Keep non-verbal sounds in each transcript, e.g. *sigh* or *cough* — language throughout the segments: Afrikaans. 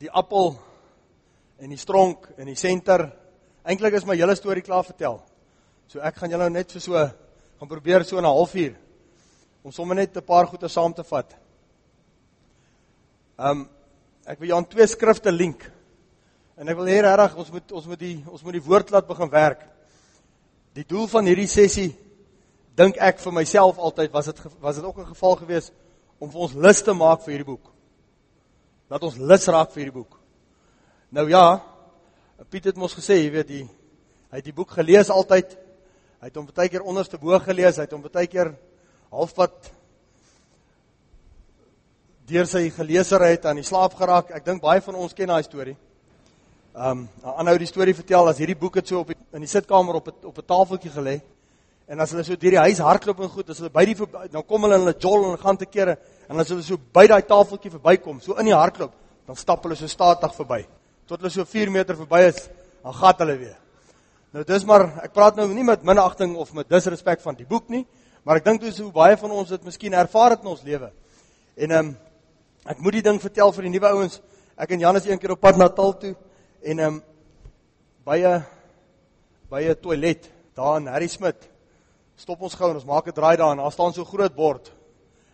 die appel en die stronk en die senter. Eintlik is my hele storie klaar vertel. So ek gaan julle net vir so gaan probeer so 'n halfuur om sommer net 'n paar goeie saam te vat. Ehm um, ek wil jou aan twee skrifte link. En ek wil hê regtig ons moet ons moet die ons moet die woord laat begin werk. Die doel van hierdie sessie dink ek vir myself altyd was dit was dit ook 'n geval gewees om vir ons lus te maak vir hierdie boek. Laat ons lus raak vir hierdie boek. Nou ja, Piet het mos gesê, jy weet, die, hy het die boek gelees altyd. Hy het hom baie keer onderste bo gelees, hy het hom baie keer halfpad deur sy geleeserheid aan die slaap geraak. Ek dink baie van ons ken daai storie. Ehm, um, aanhou die storie vertel as hierdie boek het so op die, in die sitkamer op 'n op 'n tafeltjie gelê. En as hulle so deur die huis hardloop en goed, as hulle by die dan kom hulle in hulle jol en gaan te kere en as hulle so by daai tafeltjie verbykom, so in die hardloop, dan stap hulle so statig verby. Tot hulle so 4 meter verby is, dan gat hulle weer. Nou dis maar ek praat nou nie met minagting of met disrespek van die boek nie, maar ek dink dis hoe baie van ons dit miskien ervaar het in ons lewe. En ehm um, ek moet die ding vertel vir die nuwe ouens. Ek en Janus een keer op pad na Natal toe en ehm um, by 'n by 'n toilet daar in Harry Smit stop ons gou en ons maak 'n draai daar en daar staan so groot bord.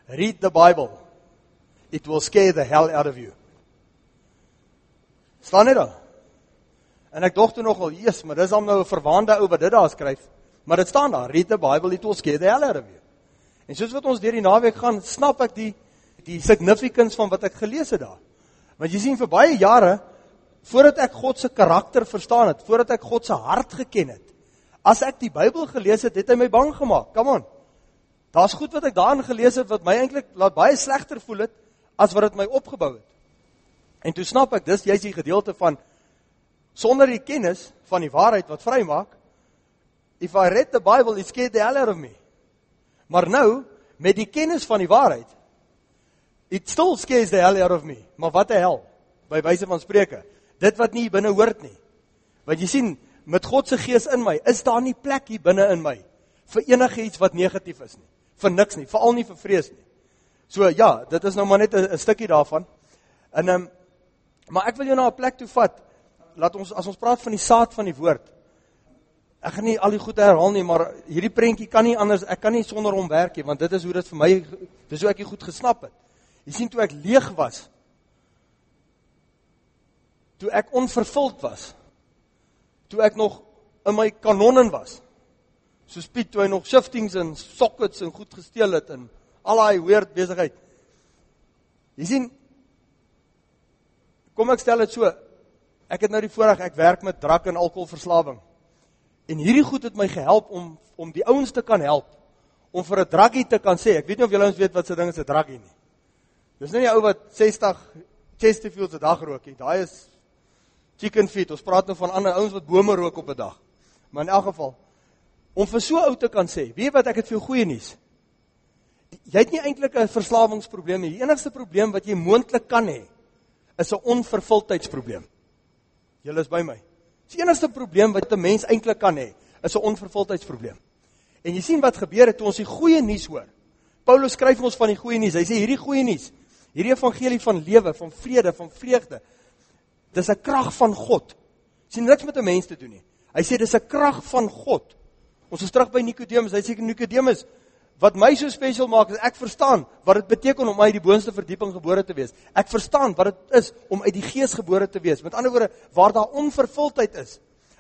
Read the Bible. It will scare the hell out of you. Staan dit daar? En ek dink toe nogal, "Jesus, maar dis al nou 'n verwaande ou wat dit daar skryf." Maar dit staan daar, "Read the Bible, it will scare the hell out of you." En soos wat ons deur die naweek gaan, snap ek die die significance van wat ek gelees het daar. Want jy sien vir baie jare voordat ek God se karakter verstaan het, voordat ek God se hart geken het, As ek die Bybel gelees het, het hy my bang gemaak. Come on. Daar's goed wat ek daarin gelees het wat my eintlik laat baie slegter voel het as wat dit my opgebou het. En toe snap ek dis jy's die gedeelte van sonder die kennis van die waarheid wat vrymaak. If I read the Bible, it scared the hell out of me. Maar nou met die kennis van die waarheid, it still scares the hell out of me. Maar wat 'n hel by wyse van spreuke. Dit wat nie binne hoort nie. Want jy sien, met God se gees in my, is daar nie plek hier binne in my vir enigiets wat negatief is nie. Vir niks nie, veral nie vir vrees nie. So ja, dit is nou maar net 'n stukkie daarvan. En ehm um, maar ek wil jou na 'n plek toe vat. Laat ons as ons praat van die saad van die woord. Ek gaan nie al die goed herhaal nie, maar hierdie prentjie kan nie anders, ek kan nie sonder hom werk nie, want dit is hoe dit vir my dis hoe ek dit goed gesnap het. Jy sien toe ek leeg was, toe ek onvervuld was, toe ek nog in my kanonnen was. Soos Piet toe hy nog shiftings en sockets en goed gesteel het en al daai weird besigheid. Jy sien kom ek stel dit so. Ek het nou die voorreg ek werk met drank en alkoholverslawing. En hierdie goed het my gehelp om om die ouens te kan help om vir 'n druggie te kan sê. Ek weet nie of julle ons weet wat se ding is 'n druggie nie. Dis nie 'n ou wat 60 Chesterfield se dag rook nie. Daai is chicken feet. Ons praat nou van ander ouens wat bome rook op 'n dag. Maar in elk geval om vir so ou te kan sê, weet wat ek het vir jou goeie nuus. Jy het nie eintlik 'n verslawingsprobleem nie. Die enigste probleem wat jy moontlik kan hê is 'n onvervuldheidsprobleem. Julle is by my. Die enigste probleem wat 'n mens eintlik kan hê, is 'n onvervuldheidsprobleem. En jy sien wat gebeur het toe ons die goeie nuus hoor. Paulus skryf ons van die goeie nuus. Hy sê hierdie goeie nuus, hierdie evangelie van lewe, van vrede, van vreugde, Dis 'n krag van God. Sien niks met 'n mens te doen nie. Hy sê dis 'n krag van God. Ons is terug by Nikodemus. Hy sê Nikodemus, wat my so spesiaal maak is ek verstaan wat dit beteken om uit die boonste verdieping gebore te wees. Ek verstaan wat dit is om uit die gees gebore te wees. Met ander woorde, waar daar onvervuldheid is,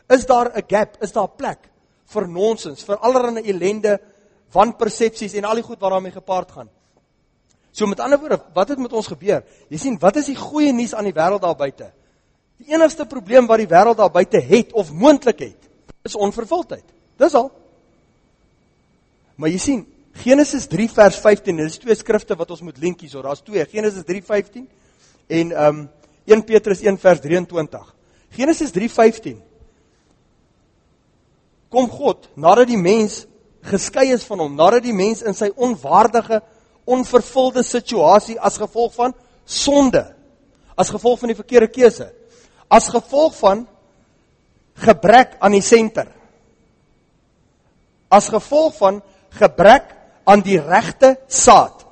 is daar 'n gap, is daar plek vir nonsens, vir allerlei ellende, wanpersepsies en al die goed wat daarmee gepaard gaan. So met ander woorde, wat het met ons gebeur? Jy sien, wat is die goeie nuus aan die wêreld daar buite? Die enigste probleem wat die wêreld daar buite het of moontlik het, is onvervuldheid. Dis al. Maar jy sien, Genesis 3 vers 15, dis twee skrifte wat ons moet link hierso. Daar's twee, Genesis 3:15 en um 1 Petrus 1 vers 23. Genesis 3:15 Kom God nadat die mens geskei is van hom, nadat die mens in sy onwaardige, onvervulde situasie as gevolg van sonde, as gevolg van die verkeerde keuse, as gevolg van gebrek aan die senter. As gevolg van gebrek aan die regte saad.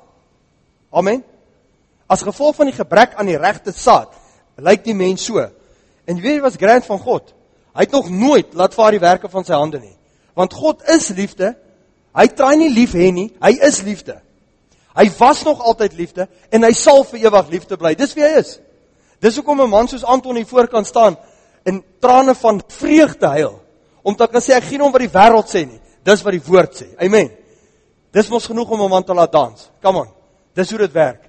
Amen. As gevolg van die gebrek aan die regte saad, lyk die mens so. En weet jy wat grand van God? Hy het nog nooit laat vaar die werke van sy hande nie. Want God is liefde. Hy traai nie lief hê nie, hy is liefde. Hy was nog altyd liefde en hy sal vir ewig liefde bly. Dis wie hy is. Dis hoekom 'n man soos Anton hier voor kan staan in trane van vreugde huil. Om te kan sê ek gee hom wat die wêreld sê nie. Dis wat die woord sê. Amen. Dis mos genoeg om 'n man te laat dans. Come on. Dis hoe dit werk.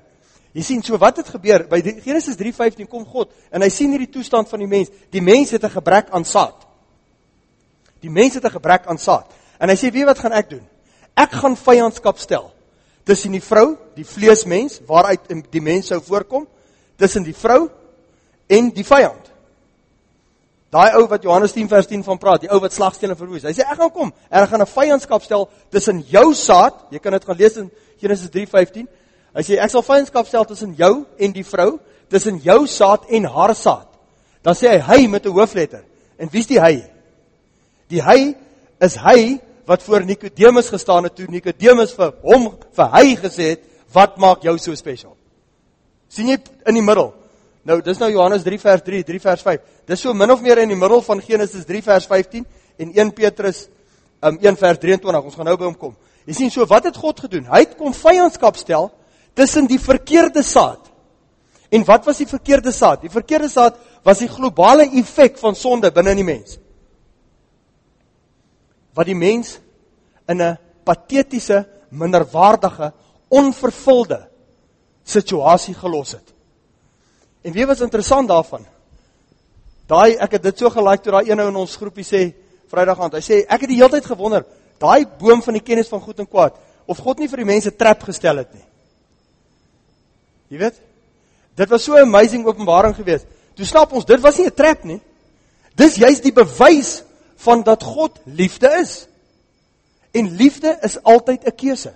Jy sien so wat het gebeur by Genesis 3:15 kom God en hy sien hierdie toestand van die mens. Die mens het 'n gebrek aan saad. Die mens het 'n gebrek aan saad. En hy sê, "Wie wat gaan ek doen? Ek gaan vyandskap stel tussen die vrou, die vleesmens waaruit die mens sou voorkom, tussen die vrou en die vyand." Daai ou wat Johannes 10 vers 10 van praat, die ou wat slagstene verwoes. Hy sê ek gaan kom en ek gaan 'n vyandskap stel tussen jou saad, jy kan dit gaan lees in Genesis 3:15 Hy sê ek sal vyandskap stel tussen jou en die vrou, tussen jou saad en haar saad. Dan sê hy hy met 'n hoofletter. En wie's die hy? Die hy is hy wat voor Nikodemus gestaan het toe Nikodemus vir hom vir hy gesê het, "Wat maak jou so spesiaal?" sien jy in die middel. Nou, dis nou Johannes 3 vers 3, 3 vers 5. Dis so min of meer in die middel van Genesis 3 vers 15 en 1 Petrus um 1 vers 23. Ons gaan nou by hom kom. Jy sien so wat het God gedoen? Hy het kom vyandskap stel tussen die verkeerde saad. En wat was die verkeerde saad? Die verkeerde saad was die globale effek van sonde binne in die mens. Wat die mens in 'n patetiese, minderwaardige, onvervulde situasie gelos het. En weet wat is interessant daarvan? Daai ek het dit so gelike toe daai een ou in ons groepie sê Vrydag aand. Hy sê ek het die hele tyd gewonder, daai boom van die kennis van goed en kwaad, of God nie vir die mense trap gestel het nie. Jy weet? Dit was so 'n amazing openbaring geweest. Toe snap ons, dit was nie 'n trap nie. Dis juist die bewys van dat God liefde is. En liefde is altyd 'n keuse.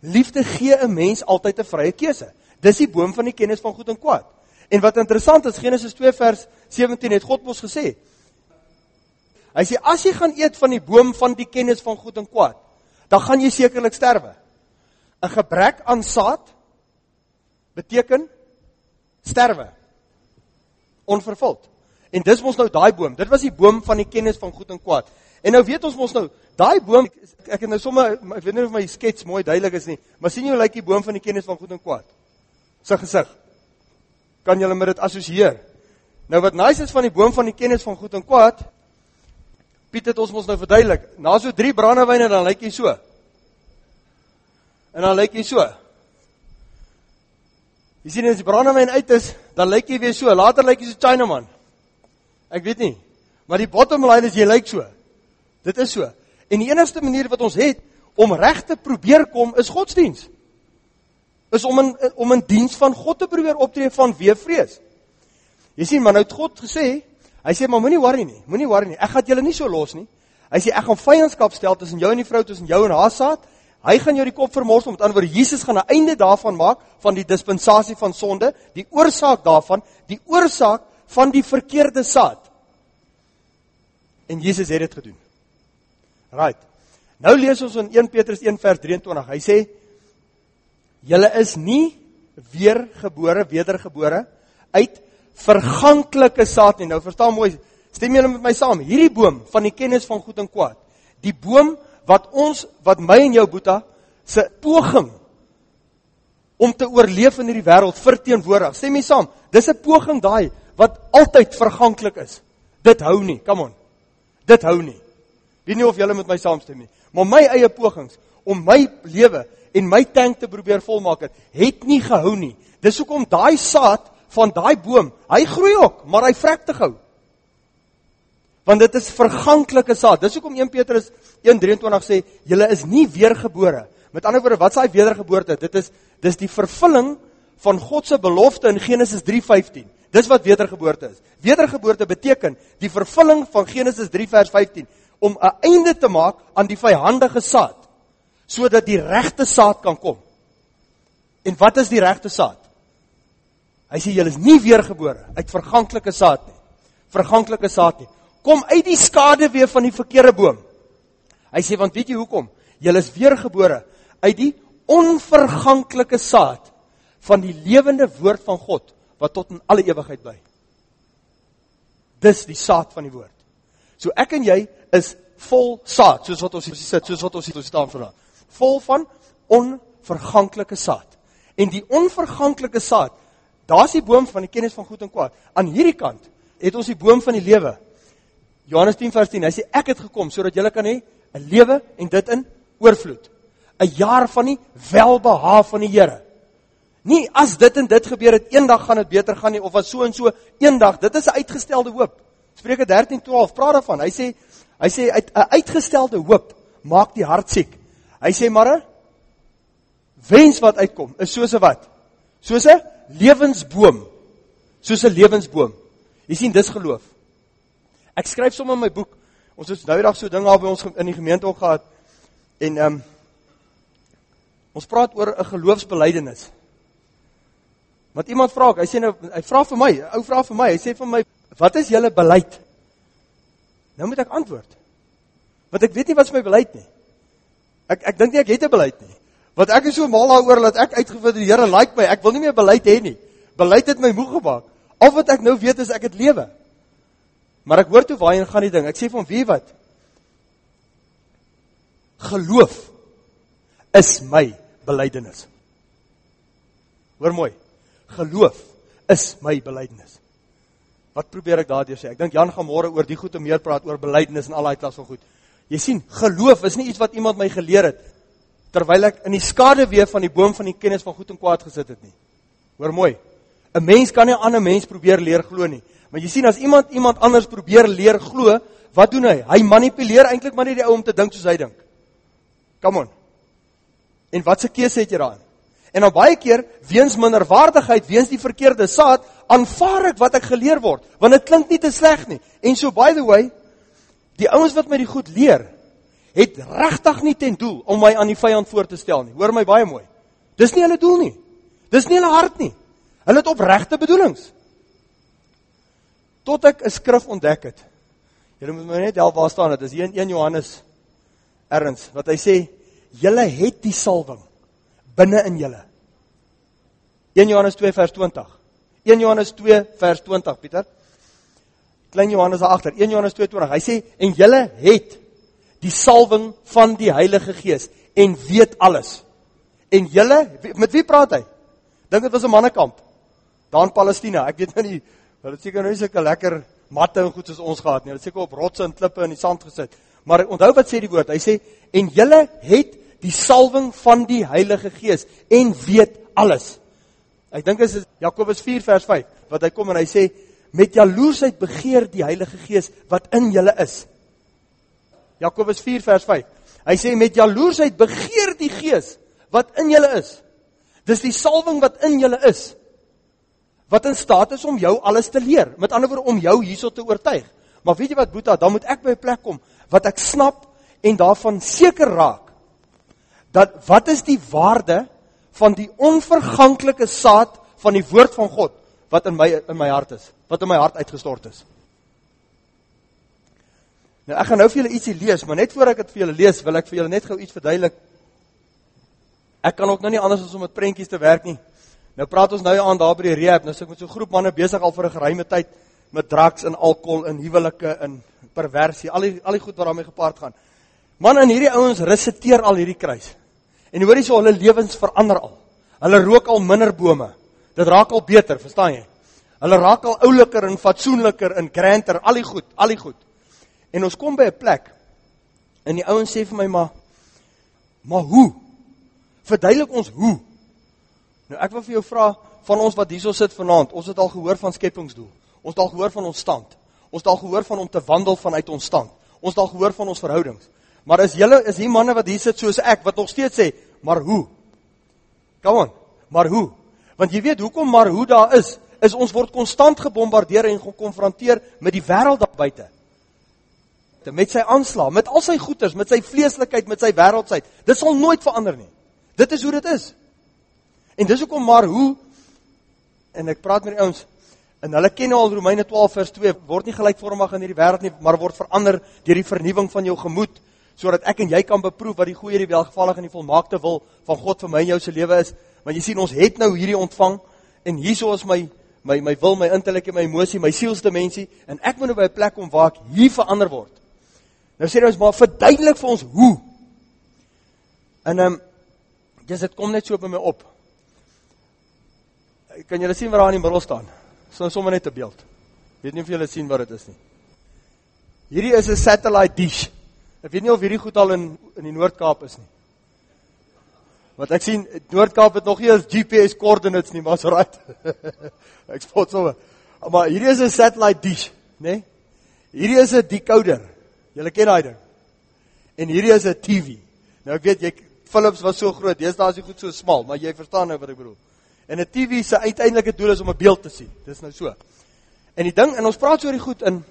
Liefde gee 'n mens altyd 'n vrye keuse. Dis die boom van die kennis van goed en kwaad. En wat interessant is, Genesis 2 vers 17 het God mos gesê. Hy sê as jy gaan eet van die boom van die kennis van goed en kwaad, dan gaan jy sekerlik sterwe. 'n Gebrek aan saad beteken sterwe. Onvervuld. En dis mos nou daai boom. Dit was die boom van die kennis van goed en kwaad. En nou weet ons mos nou, daai boom ek, ek het nou sommer ek weet nie of my skets mooi duidelik is nie, maar sien jy hoe lyk die boom van die kennis van goed en kwaad? Sy gesig. Kan julle met dit assosieer? Nou wat nice is van die boom van die kennis van goed en kwaad, Piet het ons mos nou verduidelik. Na so 3 brandewyne dan lyk hy so. En dan lyk hy so. Jy sien as die brandewyn uit is, dan lyk jy weer so. Later lyk jy so Chinaman. Ek weet nie. Maar die bottom line is jy lyk so. Dit is so. En die enigste manier wat ons het om reg te probeer kom is godsdiens. Is om in om in diens van God te probeer optree van wie vrees. Jy sien, maar nou het God gesê, hy sê maar moenie worry nie. Moenie worry nie. Ek gaan julle nie so los nie. Hy sê ek gaan vyandskap stel tussen jou en die vrou, tussen jou en haar saad. Hy gaan jou die kop vermorsel, met ander woorde Jesus gaan 'n einde daarvan maak van die dispensasie van sonde, die oorsaak daarvan, die oorsaak van die verkeerde saad. En Jesus het dit gedoen. Right. Nou lees ons in 1 Petrus 1 vers 23. Hy sê julle is nie weergebore, wedergebore uit verganklike saad nie. Nou verstaan mooi, stem julle met my saam. Hierdie boom van die kennis van goed en kwaad, die boom wat ons wat my en jou Boeta se poging om te oorleef in hierdie wêreld verteenwoordig. Sê my saam, dis 'n poging daai wat altyd verganklik is. Dit hou nie, come on. Dit hou nie. Weet nie of julle met my saamstem nie, maar my eie pogings om my lewe en my tank te probeer volmaak het, het nie gehou nie. Dis hoekom daai saad van daai boom, hy groei ook, maar hy vrek te gou want dit is verganklike saad. Dis hoekom 1 Petrus 1:23 sê, julle is nie weergebore. Met ander woorde, wat is daai wedergeboorte? Dit is dis die vervulling van God se belofte in Genesis 3:15. Dis wat wedergeboorte is. Wedergeboorte beteken die vervulling van Genesis 3 vers 15 om 'n einde te maak aan die vyhandige saad sodat die regte saad kan kom. En wat is die regte saad? Hy sê julle is nie weergebore uit verganklike saad nie. Verganklike saad nie kom uit die skade weer van die verkeerde boom. Hy sê want weet jy hoekom? Julle is weergebore uit die onverganklike saad van die lewende woord van God wat tot in alle ewigheid bly. Dis die saad van die woord. So ek en jy is vol saad, soos wat ons hier sit, soos wat ons hier staan vandag. Vol van onverganklike saad. En die onverganklike saad, daar's die boom van die kennis van goed en kwaad. Aan hierdie kant het ons die boom van die lewe. Johannes 10 vers 10. Hy sê ek het gekom sodat julle kan hê 'n lewe en dit in oorvloed. 'n Jaar van die welbehae van die Here. Nie as dit en dit gebeur het eendag gaan dit beter gaan nie of as so en so eendag. Dit is 'n uitgestelde hoop. Spreuke 13:12 praat daarvan. Hy sê hy sê 'n uitgestelde hoop maak die hart siek. Hy sê maar 'n wens wat uitkom is soos 'n wat? Soos 'n lewensboom. Soos 'n lewensboom. Jy sien dis geloof. Ek skryf sommer in my boek. Ons het nou eendag so dinge al by ons in die gemeente ook gehad. En ehm um, ons praat oor 'n geloofsbelijdenis. Wat iemand vra, hy sê nou hy vra vir my, ou vra vir my, hy sê vir my, "Wat is julle beleid?" Nou moet ek antwoord. Want ek weet nie wat is my beleid nie. Ek ek dink nie ek het 'n beleid nie. Want ek is so mal daaroor dat ek uitgevind die Here like my. Ek wil nie meer beleid hê nie. Beleid het my moeg gemaak. Al wat ek nou weet is ek het lewe. Maar ek hoor toe waarheen gaan die ding. Ek sê van wie wat? Geloof is my belydenis. Hoor mooi. Geloof is my belydenis. Wat probeer ek daardeur sê? Ek dink Jan gaan môre oor die goed om meer praat oor belydenis en al daai klas van goed. Jy sien, geloof is nie iets wat iemand my geleer het terwyl ek in die skaduwee van die boom van die kennis van goed en kwaad gesit het nie. Hoor mooi. 'n Mens kan nie 'n ander mens probeer leer glo nie. Maar jy sien as iemand iemand anders probeer leer glo, wat doen hy? Hy manipuleer eintlik maar net die ou om te dink soos hy dink. Come on. En wat se keuse het jy daarin? En dan baie keer weens minderwaardigheid, weens die verkeerde saad, aanvaar ek wat ek geleer word, want dit klink nie te sleg nie. En so by the way, die ouens wat my die goed leer, het regtig nie ten doel om my aan die vyand voor te stel nie. Hoor my baie mooi. Dis nie hulle doel nie. Dis nie hulle hart nie. Hulle het opregte bedoelings. Tot ek 'n skrif ontdek het. Julle moet my net help waar staan dit? Dis hier in 1 Johannes erns wat hy sê, julle het die salwing binne in julle. 1 Johannes 2 vers 20. 1 Johannes 2 vers 20, Pieter. Klein Johannes daar agter. 1 Johannes 2:20. Hy sê en julle het die salwing van die Heilige Gees en weet alles. En julle, met wie praat hy? Dink dit was 'n mannekamp. Daar in Palestina. Ek weet nou nie, hulle het seker nou nie sulke lekker matte en goed soos ons gehad nie. Hulle het seker op rotse en klippe in die sand gesit. Maar onthou wat sê die woord? Hy sê en julle het die salwing van die Heilige Gees en weet alles. Ek dink dit is Jakobus 4 vers 5 wat hy kom en hy sê met jaloesheid begeer die Heilige Gees wat in julle is. Jakobus 4 vers 5. Hy sê met jaloersheid begeer die gees wat in julle is. Dis die salwing wat in julle is wat in staat is om jou alles te leer. Met ander woorde om jou hierso te oortuig. Maar weet jy wat Boeta, dan moet ek by 'n plek kom wat ek snap en daarvan seker raak dat wat is die waarde van die onverganklike saad van die woord van God wat in my in my hart is, wat in my hart uitgestort is. Nou ek gaan nou vir julle ietsie lees, maar net voor ek dit vir julle lees, wil ek vir julle net gou iets verduidelik. Ek kan ook nou nie anders as om met prentjies te werk nie. Nou praat ons nou aan daar by die rehab, nou sit ek met so 'n groep manne besig al vir 'n geruime tyd met drugs en alkohol en huwelike en perversie, al die al die goed wat daarmee gepaard gaan. Man, en hierdie ouens resiteer al hierdie kruis. En hoor jy so hulle lewens verander al. Hulle rook al minder bome. Dit raak al beter, verstaan jy? Hulle raak al ouliker en fatsoenliker en granter, al die goed, al die goed. En ons kom by 'n plek en die ouens sê vir my maar maar hoe? Verduidelik ons hoe. Nou ek wil vir jou vra van ons wat hierso sit vanaand, ons het al gehoor van skepingsdoel. Ons het al gehoor van ons stand. Ons het al gehoor van om te wandel vanuit ons stand. Ons het al gehoor van ons verhoudings. Maar is julle is hier manne wat hier sit soos ek wat nog steeds sê, maar hoe? Kom aan. Maar hoe? Want jy weet hoekom maar hoe daar is, is ons word konstant gebombardeer en gekonfronteer met die wêreld daar buite met sy aanslag, met al sy goeders, met sy vleeslikheid, met sy wêreldsheid. Dit sal nooit verander nie. Dit is hoe dit is. En dis hoekom maar hoe en ek praat met die ouens en hulle ken al Romeine 12 vers 2 word nie gelykvormig in hierdie wêreld nie, maar word verander deur die vernuwing van jou gemoed sodat ek en jy kan beproef wat die goeie, die welgevallige en die volmaakte wil van God vir my en jou se lewe is. Want jy sien ons het nou hierdie ontvang en hierso is my my my wil, my intellek en my emosie, my sielsdimensie en ek moet nou by 'n plek kom waar ek hier verander word. Nou sê ons maar verduidelik vir ons hoe. En ehm um, dis dit kom net so by my op. Kan julle sien waar daar in die middel staan? So sommer net 'n beeld. Weet nie of julle sien wat dit is nie. Hierdie is 'n satellite dish. Ek weet nie of hierdie goed al in in die Noord-Kaap is nie. Want ek sien Noord-Kaap het nog nie eens GPS coordinates nie, maar so right. *laughs* ek spot sommer. Maar hierdie is 'n satellite dish, né? Nee? Hierdie is 'n decoder. Julle ken daai ding. En hierdie is 'n TV. Nou ek weet jy Philips was so groot, deesdae is hy goed so smal, maar jy verstaan nou wat ek bedoel. En 'n TV se uiteindelike doel is om 'n beeld te sien. Dis nou so. En die ding, en ons praat so oor die goed in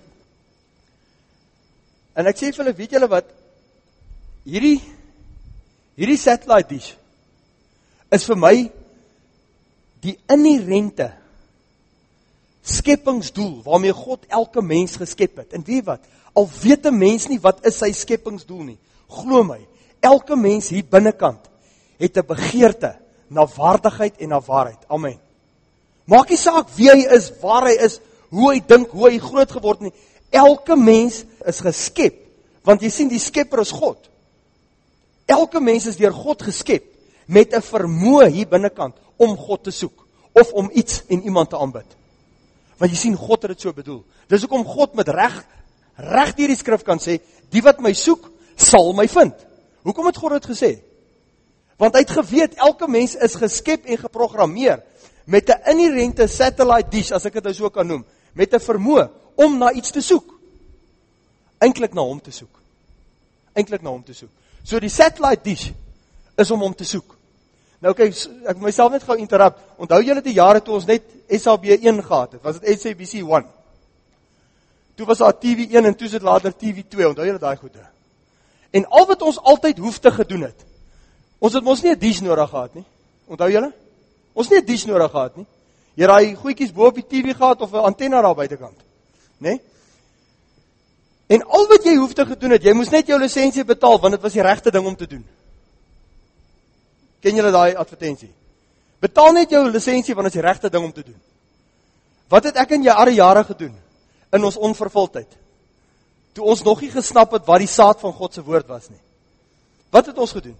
En ek sê vir hulle, weet julle wat? Hierdie hierdie satellite dish is vir my die inherente skepingsdoel waarmee God elke mens geskep het. En weet wat? Al weet 'n mens nie wat is sy skepingsdoel nie. Glo my, elke mens hier binnekant het 'n begeerte na waardigheid en na waarheid. Amen. Maak nie saak wie hy is, waar hy is, hoe hy dink, hoe hy groot geword het nie. Elke mens is geskep want jy sien die Skepper is God. Elke mens is deur God geskep met 'n vermoë hier binnekant om God te soek of om iets en iemand te aanbid. Want jy sien God het dit so bedoel. Dis hoekom God met reg reg deur die skrif kan sê, die wat my soek, sal my vind. Hoekom het God dit gesê? Want hy het geweet elke mens is geskep en geprogrammeer met 'n inherente satellite dish as ek dit nou so kan noem, met 'n vermoë om na iets te soek. Eintlik na hom te soek. Eintlik na hom te soek. So die satellite dish is om hom te soek. Nou kyk, ek moet myself net gou interrupt. Onthou julle die jare toe ons net SAB1 gehad het? Was dit SABC1? Toe was daar TV1 en toe sit later TV2. Onthou julle daai goede? En al wat ons altyd hoef te gedoen het. Ons het mos nie 'n dish nodig gehad nie. Onthou julle? Ons het nie 'n dish nodig gehad nie. Jy raai goedjies bo op die TV gehad of 'n antenna daar buitekant. Né? Nee? En al wat jy hoef te gedoen het, jy moes net jou lisensie betaal want dit was die regte ding om te doen. Ken julle daai advertensie? Betaal net jou lisensie want dit is die regte ding om te doen. Wat het ek in jare jare gedoen in ons onvervuldheid? Toe ons nog nie gesnap het wat die saad van God se woord was nie. Wat het ons gedoen?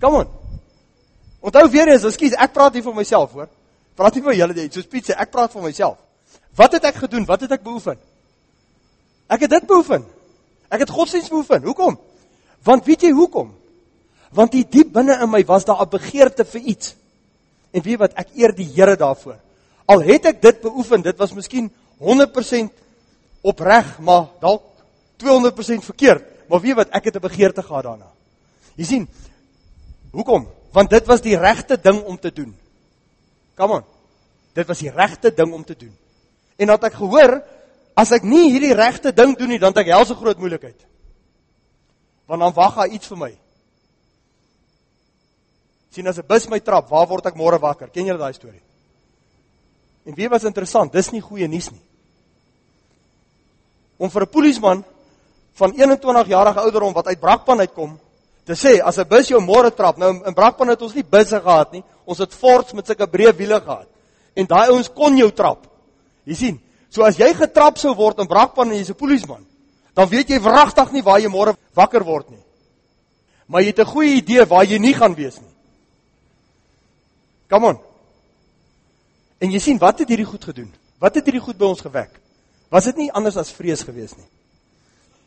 Come on. Onthou weer eens, ekskuus, ek praat nie vir myself hoor. Praat nie vir julle nie, soos Piet sê, ek praat vir myself. Wat het ek gedoen? Wat het ek beoefen? Ek het dit beoefen. Ek het godsdienst beoefen. Hoekom? Want weet jy hoekom? Want die diep binne in my was daar 'n begeerte vir iets. En weet wat, ek eer die Here daarvoor. Al het ek dit beoefen, dit was miskien 100% opreg, maar dalk 200% verkeerd. Maar weet wat, ek het 'n begeerte gehad daarna. Jy sien, hoekom? Want dit was die regte ding om te doen. Come on. Dit was die regte ding om te doen. En dat ek gehoor, as ek nie hierdie regte ding doen nie, dan het ek helse groot moeilikheid. Want dan wag daar iets vir my sien as 'n bus my trap, waar word ek môre wakker? Ken julle daai storie? En weet wat is interessant? Dis nie goeie nuus nie. Om vir 'n polisieman van 21 jarige ouderdom wat uit Brakpan uitkom, te sê as 'n bus jou môre trap, nou in Brakpan het ons nie busse gehad nie. Ons het Fords met sulke breë wiele gehad. En daai ouens kon jou trap. Jy sien, so as jy getrap sou word in Brakpan en jy's 'n polisieman, dan weet jy wragtig nie waar jy môre wakker word nie. Maar jy het 'n goeie idee waar jy nie gaan wees nie. Come on. En jy sien, wat het hierdie goed gedoen? Wat het hierdie goed by ons gewek? Was dit nie anders as vrees gewees nie?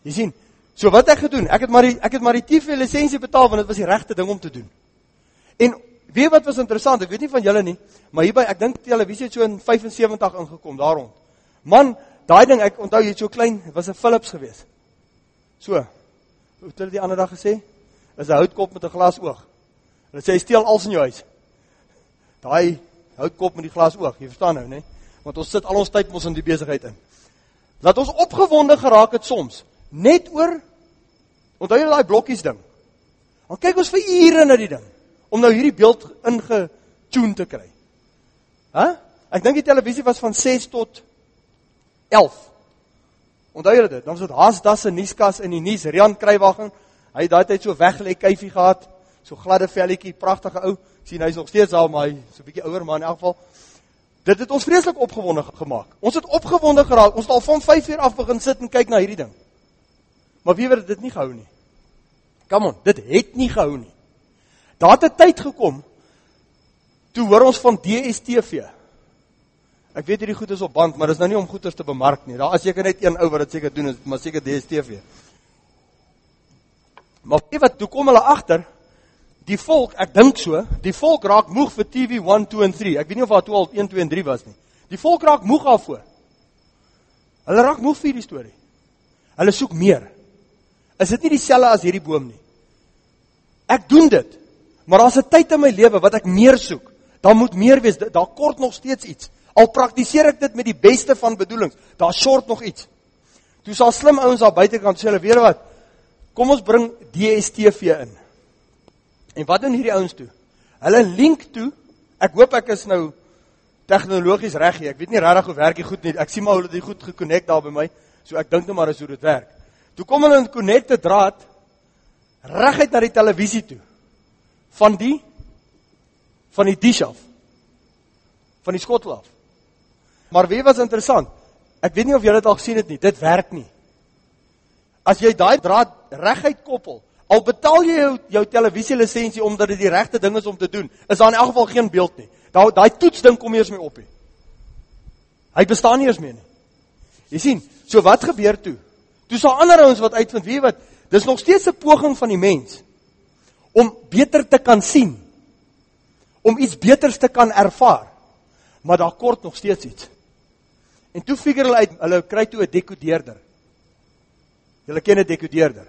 Jy sien, so wat ek gedoen, ek het maar die, ek het maar die TV lisensie betaal want dit was die regte ding om te doen. En weet wat was interessant, ek weet nie van julle nie, maar hierby ek dink televisie het so in 75 ingekom daar rond. Man, daai ding ek onthou jy het so klein, was 'n Philips gewees. So. Hoe het hulle die ander dag gesê? Is 'n houtkop met 'n glas oog. Hulle sê hy steel alles in jou huis daai houtkop met die glas oog, jy verstaan nou, né? Want ons sit al ons tyd mos in die besigheid in. Laat ons opgewonde geraak het soms net oor onthou jy daai blokkies ding. Dan kyk ons vir ure na die ding om nou hierdie beeld ingetune te kry. Hæ? Ek dink die televisie was van 6 tot 11. Onthou jy dit? Dan was dit Haasdas se nuuskas in die nuus, Rian Kruiwagen. Hy het daai tyd so weggelê kyfie gehad, so gladde velletjie, pragtige ou sien hy's nog steeds daar maar hy's so 'n bietjie ouer maar in elk geval Dit het ons vreeslik opgewonde gemaak. Ons het opgewonde geraak. Ons het al van 5 uur af begin sit en kyk na hierdie ding. Maar wie weet dit nie gehou nie. Kom on, dit het nie gehou nie. Daar het 'n tyd gekom toe hoor ons van DStv. Ek weet hierdie goed is op band, maar dis nou nie om goeders te bemark nie. Daar is seker net een ou wat dit seker doen, is maar seker DStv. Maar weet wat, toe kom hulle agter die volk, ek dink so, die volk raak moeg vir TV 1, 2 en 3. Ek weet nie of daar toe al 1, 2 en 3 was nie. Die volk raak moeg daarvoor. Hulle raak moeg vir hierdie storie. Hulle soek meer. Is dit nie dieselfde as hierdie boom nie? Ek doen dit. Maar daar's 'n tyd in my lewe wat ek meer soek. Daar moet meer wees. Daar kort nog steeds iets. Al praktiseer ek dit met die beste van bedoelings, daar short nog iets. Toe sal slim ouens daar buitekant sê hulle, weet wat? Kom ons bring DStv in. En wat doen hierdie ouens toe? Hulle link toe. Ek hoop ek is nou tegnologies reg hier. Ek weet nie regtig hoe werk dit goed nie. Ek sien maar hoe dit goed gekonnekt daar by my. So ek dink net maar is hoe dit werk. Toe kom hulle in konnekte draad reguit na die televisie toe. Van die van die dish af. Van die skottel af. Maar wie was interessant? Ek weet nie of julle dit al gesien het nie. Dit werk nie. As jy daai draad reguit koppel, al betaal jy jou, jou televisielisensie omdat dit die regte ding is om te doen, is daar in elk geval geen beeld nie. Daai daai toetsding kom eers mee op nie. Hy bestaan nie eers meer nie. Jy sien, so wat gebeur toe? Toe sal ander ouens wat uitvind, weet wat, dis nog steeds 'n poging van die mens om beter te kan sien. Om iets beters te kan ervaar. Maar daar kort nog steeds iets. En toe figure hulle uit, hulle kry toe 'n dekodeerder. Julle ken 'n dekodeerder.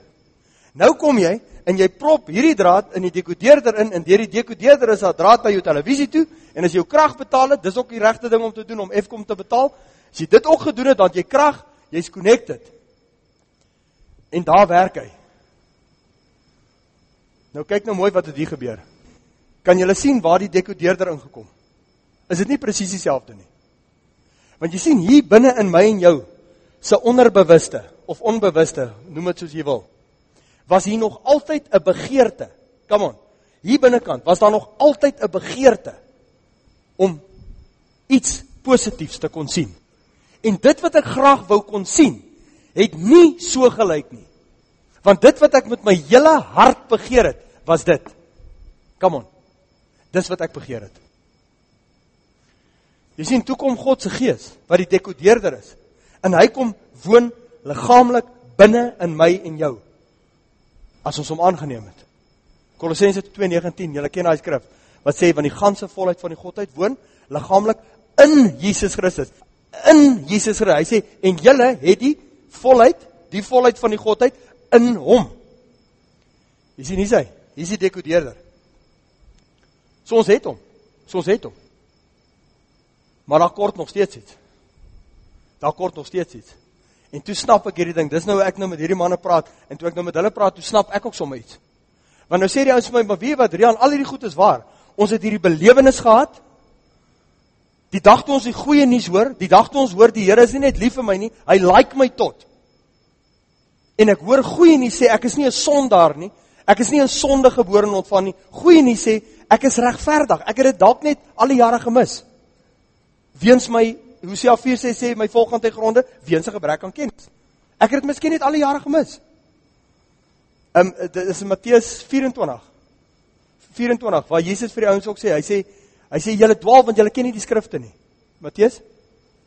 Nou kom jy en jy prop hierdie draad in die dekodeerder in en deur die dekodeerder is daar draad na jou televisie toe en as jy jou krag betaal het, dis ook die regte ding om te doen om Eskom te betaal. As jy dit ook gedoen het, dan jy krag, jy's connected. En daar werk hy. Nou kyk nou mooi wat het hier gebeur. Kan julle sien waar die dekodeerder ingekom? Is dit nie presies dieselfde nie? Want jy sien hier binne in my en jou se onderbewuste of onbewuste, noem dit soos jy wil. Was hier nog altyd 'n begeerte. Come on. Hier binnekant was daar nog altyd 'n begeerte om iets positiefs te kon sien. En dit wat ek graag wou kon sien, het nie so gelyk nie. Want dit wat ek met my hele hart begeer het, was dit. Come on. Dis wat ek begeer het. Jy sien, toe kom God se Gees, wat die dekodeerder is. En hy kom woon liggaamlik binne in my en jou. As ons hom aangeneem het. Kolossense 2:19, julle ken daai skrif wat sê van die ganse volheid van die godheid woon liggaamlik in Jesus Christus. In Jesus Christus. Hy sê en julle het die volheid, die volheid van die godheid in hom. Jy sien hier sê, hier is die dekodeerder. So ons het hom. So ons het hom. Maar daar kort nog steeds iets. Daar kort nog steeds iets. En toe snap ek hierdie ding. Dis nou ek nou met hierdie manne praat en toe ek nou met hulle praat, toe snap ek ook sommer iets. Want nou sê die ouens vir my, maar weet wat, Rian, al hierdie goed is waar. Ons het hierdie belewenis gehad. Die dag toe ons die goeie nuus hoor, die dag toe ons hoor die Here is nie net lief vir my nie, hy like my tot. En ek hoor goeie nuus sê ek is nie 'n sondaar nie. Ek is nie in sonde gebore en ontvang nie. Goeie nuus sê ek is regverdig. Ek het dit dalk net al die jare gemis weens my Hosea 4 sê sê my volk gaan te gronde weens 'n gebrek aan kennis. Ek het dit miskien net al die jare gemis. Ehm um, dit is in Matteus 24. 24 waar Jesus vir die ouens ook sê, hy sê hy sê julle dwaal want julle ken nie die skrifte nie. Matteus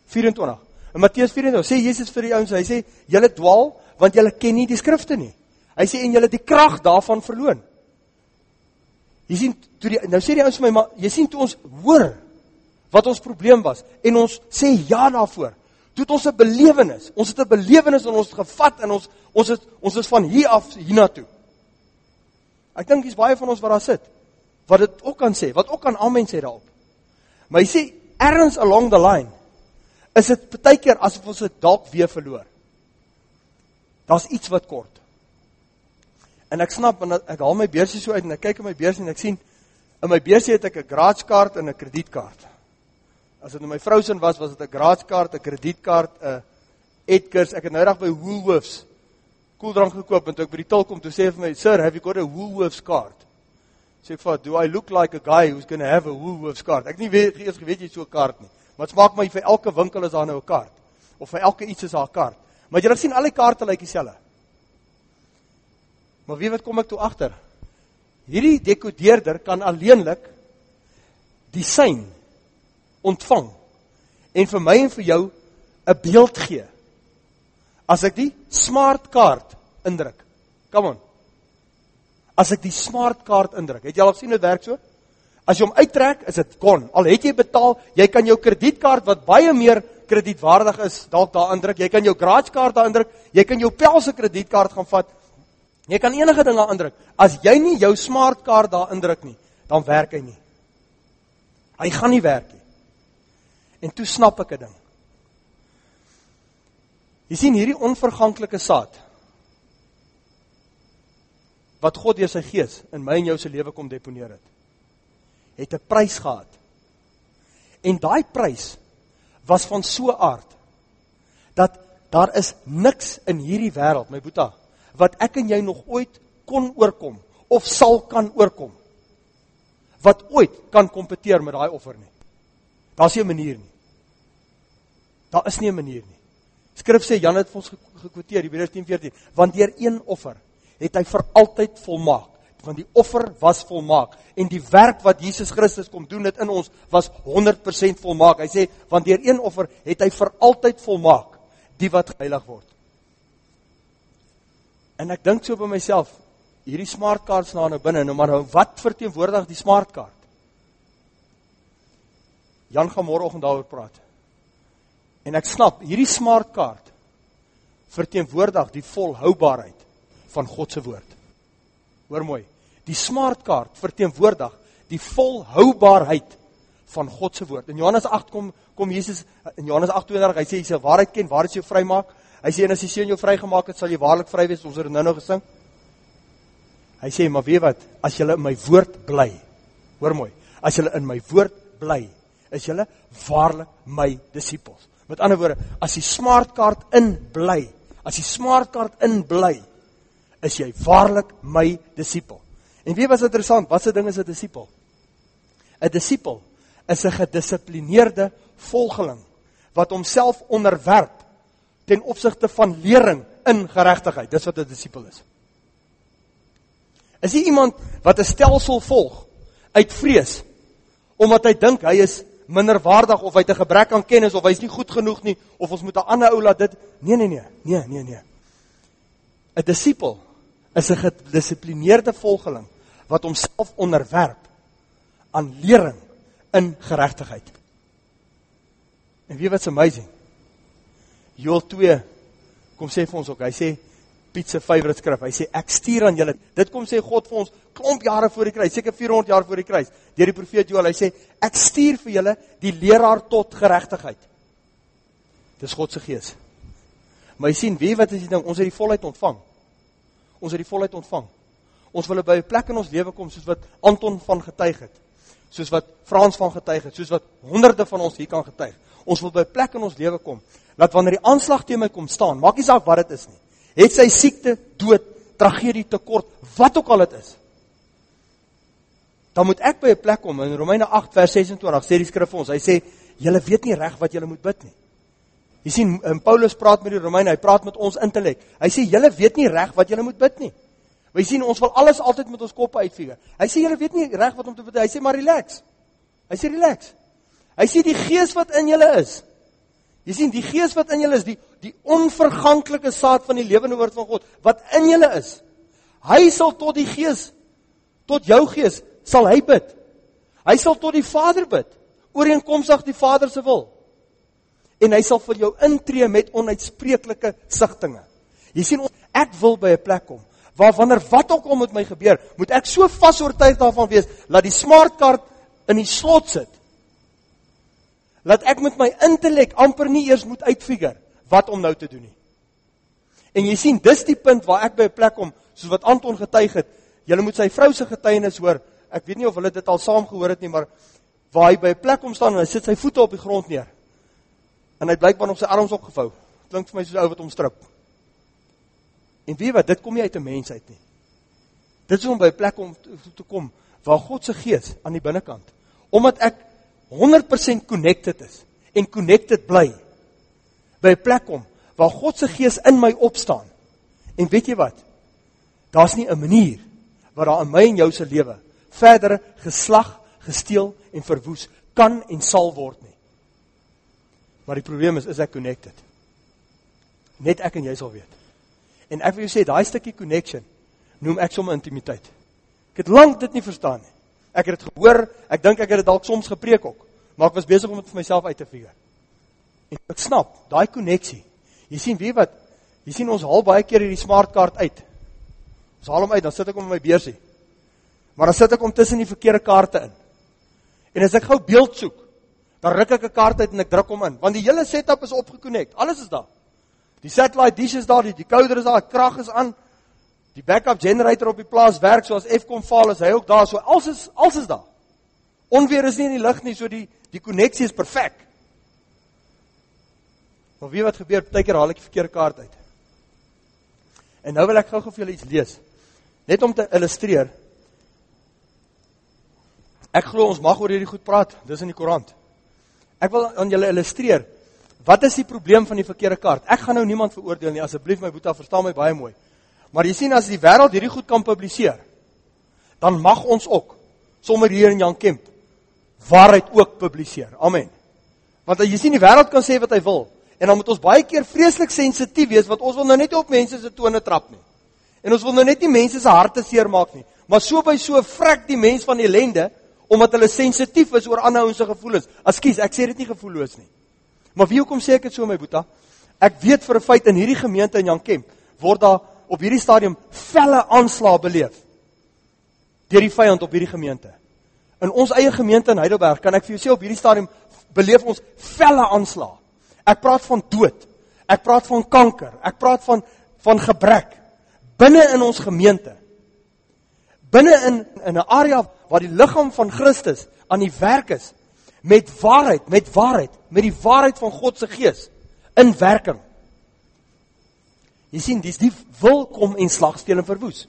24. In Matteus 24 sê Jesus vir die ouens, hy sê julle dwaal want julle ken nie die skrifte nie. Hy sê en julle het die krag daarvan verloon. Jy sien toe die nou sê die ouens vir my maar jy sien toe ons hoor wat ons probleem was en ons sê ja daarvoor. Toe het ons 'n belewenis. Ons het 'n belewenis en ons het gevat en ons ons het ons is van hier af hiernatoe. Ek dink dis baie van ons wat daar sit wat dit ook kan sê, wat ook kan amen sê daarop. Maar jy sê ergens along the line is dit baie keer asof ons dit dalk weer verloor. Daar's iets wat kort. En ek snap en ek haal my beursie so uit en ek kyk in my beursie en ek sien in my beursie het ek 'n graadskaart en 'n kredietkaart. As dit nou my vrou se was, was dit 'n graadskaart, 'n kredietkaart, 'n Edgars. Ek het nou reg by Woolworths koeldrank gekoop en toe ek by die til kom, toe sê hy vir my, "Sir, have you got a Woolworths card?" Sê ek vir, "Do I look like a guy who's going to have a Woolworths card?" Ek nie weet eers geweet jy so 'n kaart nie. Maar dit maak my vir elke winkel is daar nou 'n kaart of vir elke iets is daar 'n kaart. Maar jy sien al die kaarte lyk dieselfde. Maar wie wat kom ek toe agter? Hierdie dekodeerder kan alleenlik die sein ontvang en vir my en vir jou 'n beeld gee. As ek die smart kaart indruk. Kom aan. As ek die smart kaart indruk. Het jy al gesien hoe dit werk so? As jy hom uittrek, is dit kon. Al het jy betaal, jy kan jou kredietkaart wat baie meer kredietwaardig is, dalk daar indruk. Jy kan jou garage kaart daar indruk. Jy kan jou Pelse kredietkaart gaan vat. Jy kan enige ding daar indruk. As jy nie jou smart kaart daar indruk nie, dan werk hy nie. Hy gaan nie werk nie. En toe snap ek 'n ding. Jy sien hierdie onverganklike saad wat God deur sy gees in my en jou se lewe kom deponeer het. Het 'n prys gehad. En daai prys was van so aard dat daar is niks in hierdie wêreld, my boetie, wat ek en jy nog ooit kon oorkom of sal kan oorkom wat ooit kan kompeteer met daai offer nie. Daar's nie 'n manier nie. Daar is nie 'n manier nie. Skrif sê Jan het ons gekwoteer Hebreërs 10:14, want deur een offer het hy vir altyd volmaak, want die offer was volmaak en die werk wat Jesus Christus kom doen dit in ons was 100% volmaak. Hy sê want deur een offer het hy vir altyd volmaak die wat heilig word. En ek dink so by myself, hierdie smart cards na nou binne, nou maar nou wat verteenwoordig die smart card? Jan gaan môreoggend daaroor praat. En ek snap, hierdie smart kaart verteenwoordig die volhoubaarheid van God se woord. Hoor mooi. Die smart kaart verteenwoordig die volhoubaarheid van God se woord. In Johannes 8 kom kom Jesus in Johannes 8:32, hy sê jy sal waarheid ken, waarheid jou vrymaak. Hy sê en as die seun jou vrygemaak het, sal jy waarlik vry wees. Ons het nou nou gesing. Hy sê maar weet wat, as jy in my woord bly. Hoor mooi. As jy in my woord bly, is jy waarlik my disippels. Met ander woorde, as die smartkaart in bly, as die smartkaart in bly, is jy waarlik my disipel. En weet wat interessant, wat se ding is 'n disipel? 'n Disipel is 'n gedissiplineerde volgeling wat homself onderwerp ten opsigte van lering in geregtigheid. Dis wat 'n disipel is. Is hy iemand wat 'n stelsel volg uit vrees omdat hy dink hy is minderwaardig of hy het 'n gebrek aan kennis of hy's nie goed genoeg nie of ons moet 'n ander ou laat dit nee nee nee nee nee nee 'n disipel is 'n gedissiplineerde volgeling wat homself onderwerp aan lering in geregtigheid en weet wat's amazing Joel 2 kom sê vir ons ook hy sê Piet se favourite skrif. Hy sê ek stuur aan julle. Dit kom sê God vir ons klomp jare voor die kruis, seker 400 jaar voor die kruis. Deur die profeet Joël, hy sê ek stuur vir julle die leraar tot geregtigheid. Dis God se gees. Maar jy sien, wie wat is die ding? Ons het die volheid ontvang. Ons het die volheid ontvang. Ons wil by 'n plek in ons lewe kom soos wat Anton van getuig het. Soos wat Frans van getuig het, soos wat honderde van ons hier kan getuig. Ons wil by 'n plek in ons lewe kom dat wanneer die aanslag teen my kom staan, maak nie saak wat dit is nie het sy siekte, dood, tragedie, tekort, wat ook al het is, dan moet ek by 'n plek kom in Romeine 8 vers 26 sê die skrif vir ons. Hy sê julle weet nie reg wat julle moet bid nie. Jy sien, en Paulus praat met die Romeine, hy praat met ons intellek. Hy sê julle weet nie reg wat julle moet bid nie. Jy sien, ons wil alles altyd met ons koppe uitfigure. Hy sê julle weet nie reg wat om te bid. Hy sê maar relax. Hy sê relax. Hy sê die gees wat in julle is, Jy sien die gees wat in julle is, die die onverganklike saad van die lewende woord van God wat in julle is. Hy sal tot die gees tot jou gees sal hy bid. Hy sal tot die Vader bid ooreenkomstig die Vader se wil. En hy sal vir jou intree met onuitspreeklike sigtinge. Jy sien ek wil by 'n plek kom waar wanneer wat ook al met my gebeur, moet ek so vas oortuig daarvan wees dat die smart kaart in die slot sit laat ek met my intellek amper nie eers moet uitfigure wat om nou te doen nie. En jy sien, dis die punt waar ek by 'n plek kom, soos wat Anton getuig het. Julle moet sy vrou se getuienis hoor. Ek weet nie of hulle dit al saam gehoor het nie, maar waar hy by 'n plek kom staan en hy sit sy voete op die grond neer. En hy blykbaar nog sy arms opgevou. Klink vir my soos 'n ou wat omstrip. En weet wat, dit kom nie uit 'n mens uit nie. Dit is om by 'n plek om te kom waar God se gees aan die binnekant. Omdat ek 100% connected is en connected bly by 'n plek kom waar God se gees in my opstaan. En weet jy wat? Daar's nie 'n manier wat daar in my en jou se lewe verdere geslag, gesteel en verwoes kan en sal word nie. Maar die probleem is is ek connected. Net ek en jy sal weet. En ek wil jou sê daai stukkie connection noem ek sommer intimiteit. Ek het lank dit nie verstaan nie. Ek het dit gehoor, ek dink ek het dit dalk soms gepreek ook, maar ek was besig om dit vir myself uit te figure. En ek snap, daai koneksie. Jy sien wie wat jy sien ons haal baie keer hierdie smartkaart uit. Ons haal hom uit, dan sit ek hom in my beursie. Maar dan sit ek hom tussen die verkeerde kaarte in. En as ek gou beeld soek, dan ruk ek 'n kaart uit en ek druk hom in, want die hele setup is opgekonnekt. Alles is daar. Die satellite dish is daar, die decoder is daar, krag is aan. Die backup generator op die plaas werk soos Fcom faal is hy ook daar, so alles is alles is daar. Onweer is nie in die lug nie, so die die koneksie is perfek. Maar weet wat gebeur? Partykeer haal ek die verkeerde kaart uit. En nou wil ek gou-gou vir julle iets lees. Net om te illustreer. Ek glo ons mag oor hierdie goed praat. Dis in die koerant. Ek wil aan julle illustreer. Wat is die probleem van die verkeerde kaart? Ek gaan nou niemand veroordeel nie. Asseblief my boetie, verstaan my baie mooi. Maar jy sien as die wêreld hierdie goed kan publiseer, dan mag ons ook sommer hier in Jan Kemp waarheid ook publiseer. Amen. Want jy sien die wêreld kan sê wat hy wil, En dan moet ons baie keer vreeslik sensitief wees want ons wil nou net op mense se tone trap nie. En ons wil nou net nie mense se harte seermaak nie. Maar so by so vrek die mens van ellende omdat hulle sensitief is oor ander ouens se gevoelens. Ekskuus, ek sê dit nie gevoelloos nie. Maar wie hoekom sê ek dit so my boetie? Ek weet vir 'n feit in hierdie gemeente in Jankemp word daar op hierdie stadium felle aanslae beleef deur die vyand op hierdie gemeente. In ons eie gemeente in Heidelberg kan ek vir jou sê op hierdie stadium beleef ons felle aanslae. Ek praat van dood. Ek praat van kanker. Ek praat van van gebrek binne in ons gemeente. Binne in in 'n area waar die liggaam van Christus aan die werk is met waarheid, met waarheid, met die waarheid van God se gees in werking. Jy sien, dis die wil kom en slagsteel en verwoes.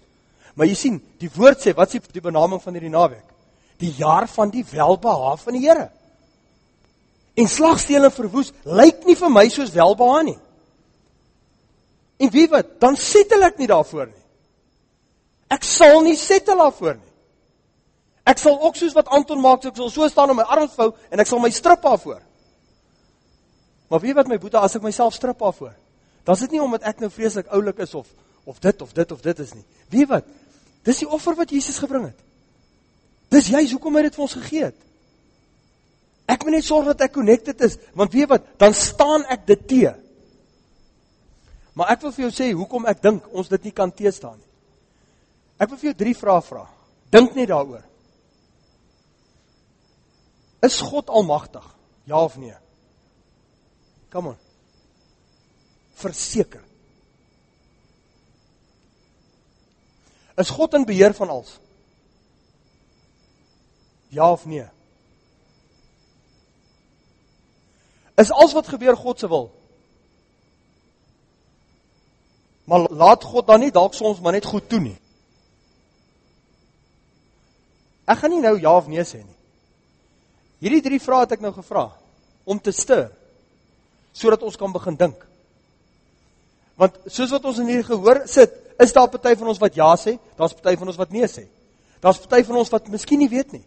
Maar jy sien, die woord sê, wat is die benaming van hierdie naweek? Die jaar van die welbehaag van die Here. En slagstele verwoes lyk nie vir my soos welbehaag nie. En wie weet, dan setel ek nie daarvoor nie. Ek sal nie setel daarvoor nie. Ek sal ook soos wat Anton maak, ek sal so staan om my arms vou en ek sal my strip daarvoor. Maar weet my boetie, as ek myself strip daarvoor, dan is dit nie omdat ek nou vreeslik oulik is of of dit of dit of dit is nie. Weet? Dis die offer wat Jesus gebring het. Dis juist hoekom hy dit vir ons gegee het. Ek moet net sorg dat ek connected is, want weet wat, dan staan ek dit te. Maar ek wil vir jou sê hoekom ek dink ons dit nie kan teestaan nie. Ek wil vir jou drie vrae vra. Dink net daaroor. Is God almagtig? Ja of nee? Kom aan. Verseker. Is God in beheer van alles? Ja of nee? Is alles wat gebeur God se wil? Maar laat God dan nie dalk soms maar net goed toe nie. Ek gaan nie nou ja of nee sê nie. Hierdie drie vrae het ek nou gevra om te stuur sodat ons kan begin dink. Want soos wat ons in hier gehoor sit, is daar party van ons wat ja sê, daar's party van ons wat nee sê. Daar's party van ons wat miskien nie weet nie.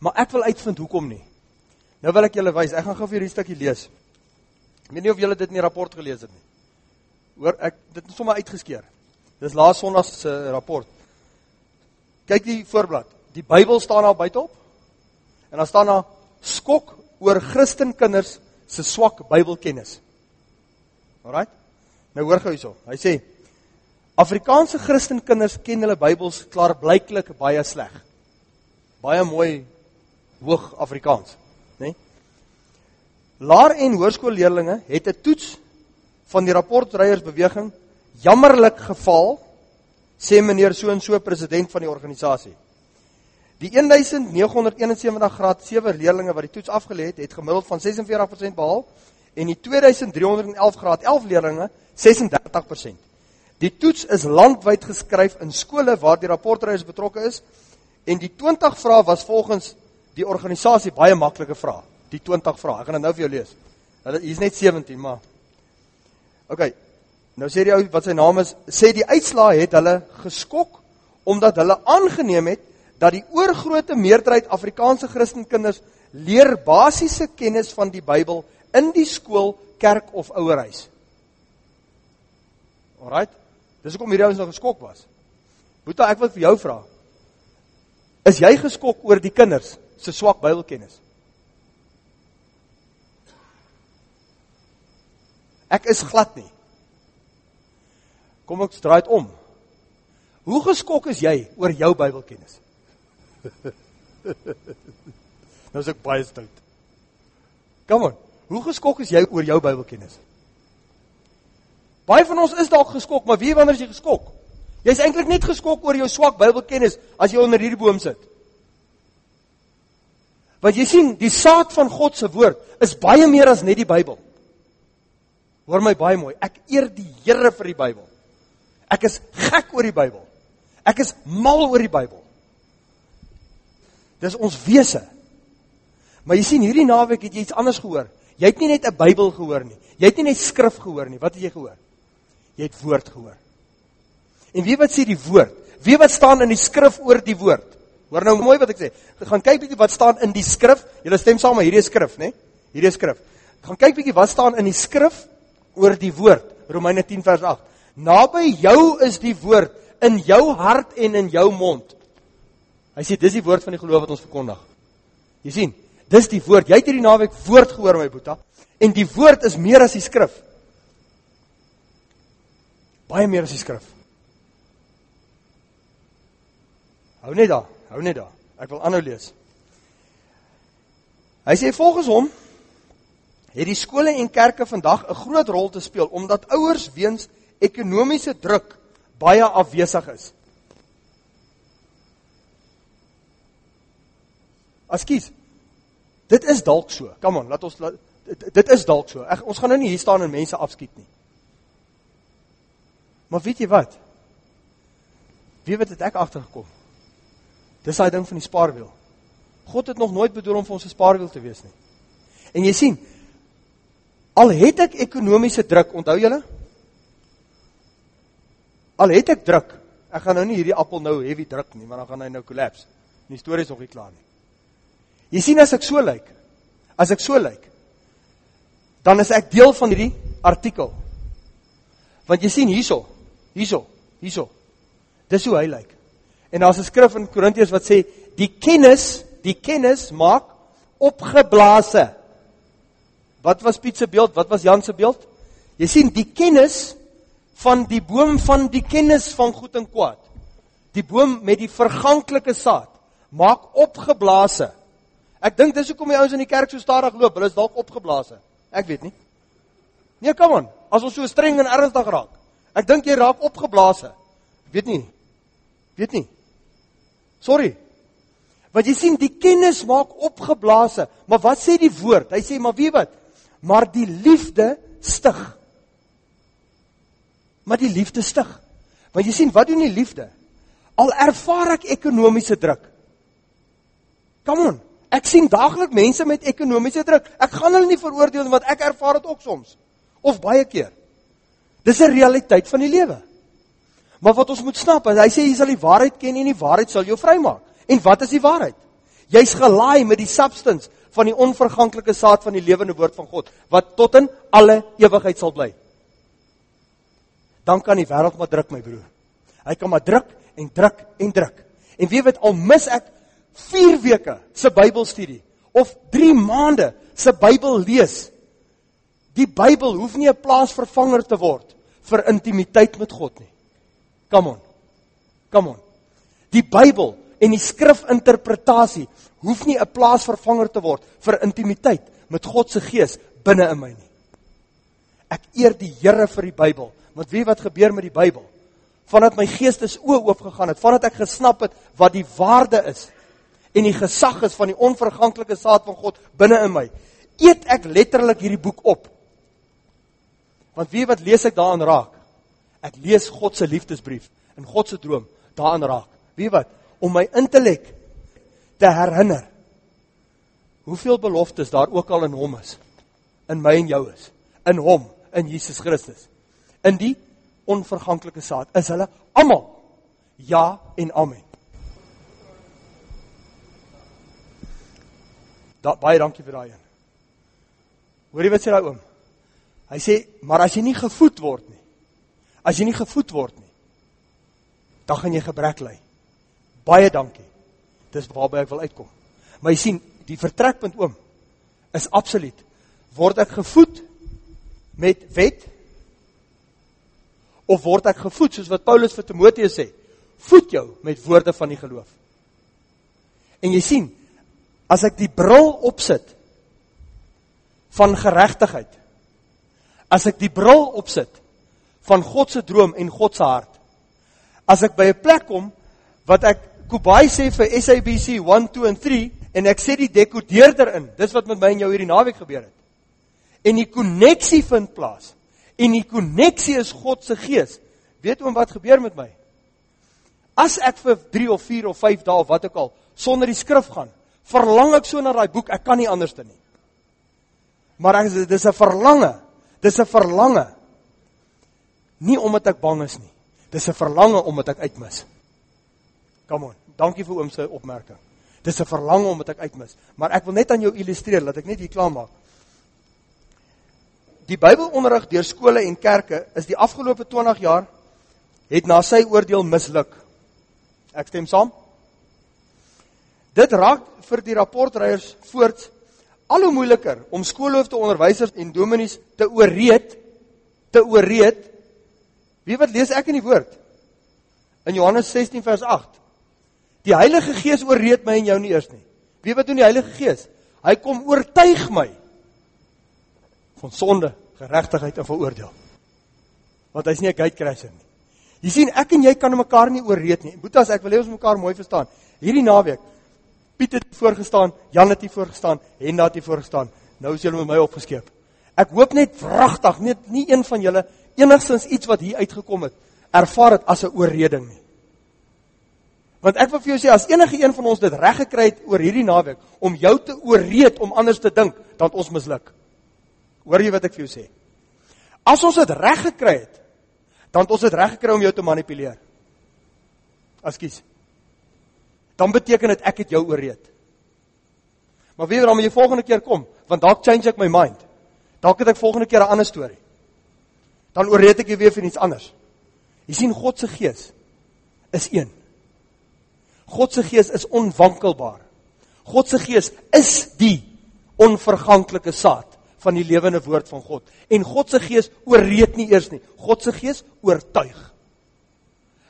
Maar ek wil uitvind hoekom nie. Nou wil ek julle wys. Ek gaan gou vir hierdie stukkie lees. Ek weet nie of julle dit in die rapport gelees het nie. Hoor, ek dit is sommer uitgeskeer. Dis laas Sondag se rapport. Kyk die voorblad. Die Bybel staan daar buiteop. En daar staan daar skok oor Christenkinders se swak Bybelkennis. Alraait? Nou hoor gou hierso. Hy sê Afrikaanse Christenkinders ken hulle Bybels klaarblyklik baie sleg. Baie mooi hoog Afrikaans nê? Nee? Laar en hoërskoolleerdlinge het 'n toets van die rapportryiersbeweging jammerlik geval, sê meneer so en so president van die organisasie. Die 1971 graad 7 leerdlinge wat die toets afgelê het, het gemiddeld van 46% behaal en die 2311 graad 11 leerdlinge 36%. Die toets is landwyd geskryf in skole waar die rapportryers betrokke is en die 20 vrae was volgens die organisasie baie maklike vrae. die 20 vrae. Ek gaan dit nou vir jou lees. Hulle hier's net 17, maar OK. Nou sê die ou wat sy naam is, sê die uitslae het hulle geskok omdat hulle aangeneem het dat die oorgrootste meerderheid Afrikaanse Christenkinders leer basiese kennis van die Bybel in die skool, kerk of ouerhuis. Alraight. Dis hoekom hierdie ouens nou geskok was. Boeta, ek wil vir jou vra. Is jy geskok oor die kinders se swak Bybelkennis? Ek is glad nie. Kom ek draai dit om. Hoe geskok is jy oor jou Bybelkennis? *laughs* nou is ek baie stout. Kom aan. Hoe geskok is jy oor jou Bybelkennis? Baie van ons is dalk geskok, maar wie wanneer is jy geskok? Jy's eintlik net geskok oor jou swak Bybelkennis as jy onder hierdie boom sit. Want jy sien, die saad van God se woord is baie meer as net die Bybel. Hoor my baie mooi. Ek eer die Here vir die Bybel. Ek is gek oor die Bybel. Ek is mal oor die Bybel. Dis ons wese. Maar jy sien hierdie naweek het jy iets anders gehoor. Jy het nie net 'n Bybel gehoor nie. Jy het nie net skrif gehoor nie. Wat het jy gehoor? Jy het woord gehoor. En wie wat sê die woord? Wie wat staan in die skrif oor die woord? Hoor nou mooi wat ek sê. Gaan kyk bietjie wat staan in die skrif. Julle stem saam met hierdie skrif, né? Hierdie skrif. Gaan kyk bietjie wat staan in die skrif oor die woord. Romeine 10 vers 8. Naby jou is die woord in jou hart en in jou mond. Hy sê dis die woord van die geloof wat ons verkondig. Jy sien, dis die woord. Jy het hierdie naweek woord gehoor my boeta en die woord is meer as die skrif. Baie meer as die skrif. Hou net daar, hou net daar. Ek wil aanhou lees. Hy sê volgens hom het die skole en kerke vandag 'n groot rol te speel omdat ouers weens ekonomiese druk baie afwesig is. Askies. Dit is dalk so. Kom aan, laat ons laat, dit, dit is dalk so. Ek, ons gaan nou nie hier staan en mense afskiet nie. Maar weet jy wat? Wie weet het ek agtergekom? Dis daai ding van die spaarwiel. God het nog nooit bedoel om vir ons 'n spaarwiel te wees nie. En jy sien, Al het ek ekonomiese druk, onthou julle? Al het ek druk. Ek gaan nou nie hierdie appel nou heavy druk nie, want dan gaan hy nou collapse. Die storie is nog nie klaar nie. Jy sien as ek so lyk, as ek so lyk, dan is ek deel van hierdie artikel. Want jy sien hierso, hierso, hierso. Dis hoe hy lyk. En daar's 'n skrif in Korintiërs wat sê die kennis, die kennis maak opgeblaase. Wat was Piet se beeld? Wat was Jan se beeld? Jy sien die kennis van die boom van die kennis van goed en kwaad. Die boom met die verganklike saad maak opgeblaase. Ek dink dis hoekom die ouens in die kerk so stadig loop. Hulle is dalk opgeblaase. Ek weet nie. Nee, kom aan. As ons so streng en ernstig raak. Ek dink jy raak opgeblaase. Weet nie. Weet nie. Sorry. Want jy sien die kennis maak opgeblaase. Maar wat sê die woord? Hy sê maar wie wat? maar die liefde stig. Maar die liefde stig. Want jy sien, wat doen die liefde? Al ervaar ek ekonomiese druk. Come on. Ek sien daagliks mense met ekonomiese druk. Ek gaan hulle nie veroordeel want ek ervaar dit ook soms of baie keer. Dis 'n realiteit van die lewe. Maar wat ons moet snap, hy sê jy sal die waarheid ken en die waarheid sal jou vrymaak. En wat is die waarheid? Jy's gelaai met die substance van die onverganklike saad van die lewende woord van God wat tot in alle ewigheid sal bly. Dan kan die wêreld maar druk my broer. Hy kan maar druk en druk en druk. En weet al mis ek 4 weke se Bybelstudie of 3 maande se Bybel lees. Die Bybel hoef nie 'n plaasvervanger te word vir intimiteit met God nie. Come on. Come on. Die Bybel en die skrifinterpretasie hoef nie 'n plaasvervanger te word vir intimiteit met God se gees binne in my nie. Ek eer die Here vir die Bybel, want weet wat gebeur met die Bybel? Vandat my geestes oë oop gegaan het, vandat ek gesnap het wat die waarde is en die gesag is van die onverganklike saad van God binne in my, eet ek letterlik hierdie boek op. Want weet wat lees ek daarin raak? Ek lees God se liefdesbrief en God se droom daarin raak. Weet wat? Om my intellek te herinner hoeveel beloftes daar ook al in hom is. In my en jou is. In hom, in Jesus Christus. In die onverganklike saad is hulle almal ja en amen. Da, baie dankie vir daai een. Hoorie wat sê daai oom? Hy sê, maar as jy nie gevoed word nie, as jy nie gevoed word nie, dan gaan jy gebrek ly. Baie dankie. Dis waarby ek wil uitkom. Maar jy sien, die vertrekpunt oom is absoluut. Word ek gevoed met wet of word ek gevoed soos wat Paulus vir Timoteus sê, voed jou met woorde van die geloof. En jy sien, as ek die bril opsit van geregtigheid, as ek die bril opsit van God se droom en God se hart, as ek by 'n plek kom wat ek Kubai sê vir SABC 1, 2 en 3 en ek sê die dekodeerder in, dis wat met my en jou hierdie naweek gebeur het. En die koneksie vind plaas. En die koneksie is God se gees. Weet oom wat gebeur met my? As ek vir 3 of 4 of 5 dae of wat ook al sonder die skrif gaan, verlang ek so na daai boek, ek kan nie anders dan nie. Maar ek dis 'n verlange. Dis 'n verlange. Nie omdat ek bang is nie. Dis 'n verlange omdat ek uitmis. Kom on. Dankie vir oom se opmerking. Dis 'n verlange omdat ek uitmis. Maar ek wil net aan jou illustreer dat ek net hier klaar maak. Die Bybelonderrig deur skole en kerke is die afgelope 20 jaar het na sy oordeel misluk. Ek stem saam. Dit raak vir die rapportryers voorts al hoe moeiliker om skoolhoofde, onderwysers en dominees te ooreed te ooreed. Wie wat lees ek in die woord? In Johannes 16 vers 8. Die Heilige Gees ooreed my en jou nie eers nie. Wie wat doen die Heilige Gees? Hy kom oortuig my van sonde, geregtigheid en veroordeel. Want hy's nie 'n gatecrasher nie. Jy sien, ek en jy kan mekaar nie ooreed nie. Boetas, ek wil hê ons mekaar mooi verstaan. Hierdie naweek Piet het voorgestaan, Jan het hier voorgestaan, Henda het hier voorgestaan. Nou is julle met my opgeskeep. Ek hoop net wragtig net nie een van julle enigstens iets wat hier uitgekom het ervaar dit as 'n oorreding nie. Want ek wil vir jou sê as enige een van ons dit reg gekry het oor hierdie naweek om jou te ooreed om anders te dink, dan het ons misluk. Hoor jy wat ek vir jou sê? As ons dit reg gekry het, dan het ons dit reg gekry om jou te manipuleer. Askies. Dan beteken dit ek het jou ooreed. Maar weet dan jy volgende keer kom, want dalk change ek my mind. Dalk het ek volgende keer 'n ander storie. Dan ooreed ek jou weer vir iets anders. Jy sien God se gees is een. God se gees is onwankelbaar. God se gees is die onverganklike saad van die lewende woord van God. En God se gees ooreed nie eers nie. God se gees oortuig.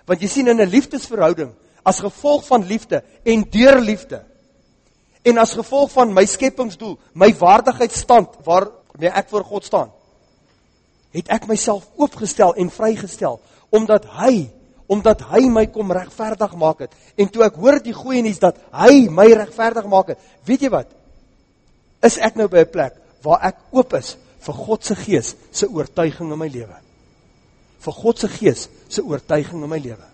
Want jy sien in 'n liefdesverhouding, as gevolg van liefde en deur liefde en as gevolg van my skepingsdoel, my waardigheidsstand waarmee ek voor God staan, het ek myself oopgestel en vrygestel omdat hy omdat hy my kom regverdig maak het. En toe ek hoor die goeie nuus dat hy my regverdig maak het, weet jy wat? Is ek nou by 'n plek waar ek oop is vir God se gees se oortuiging in my lewe. Vir God se gees se oortuiging in my lewe.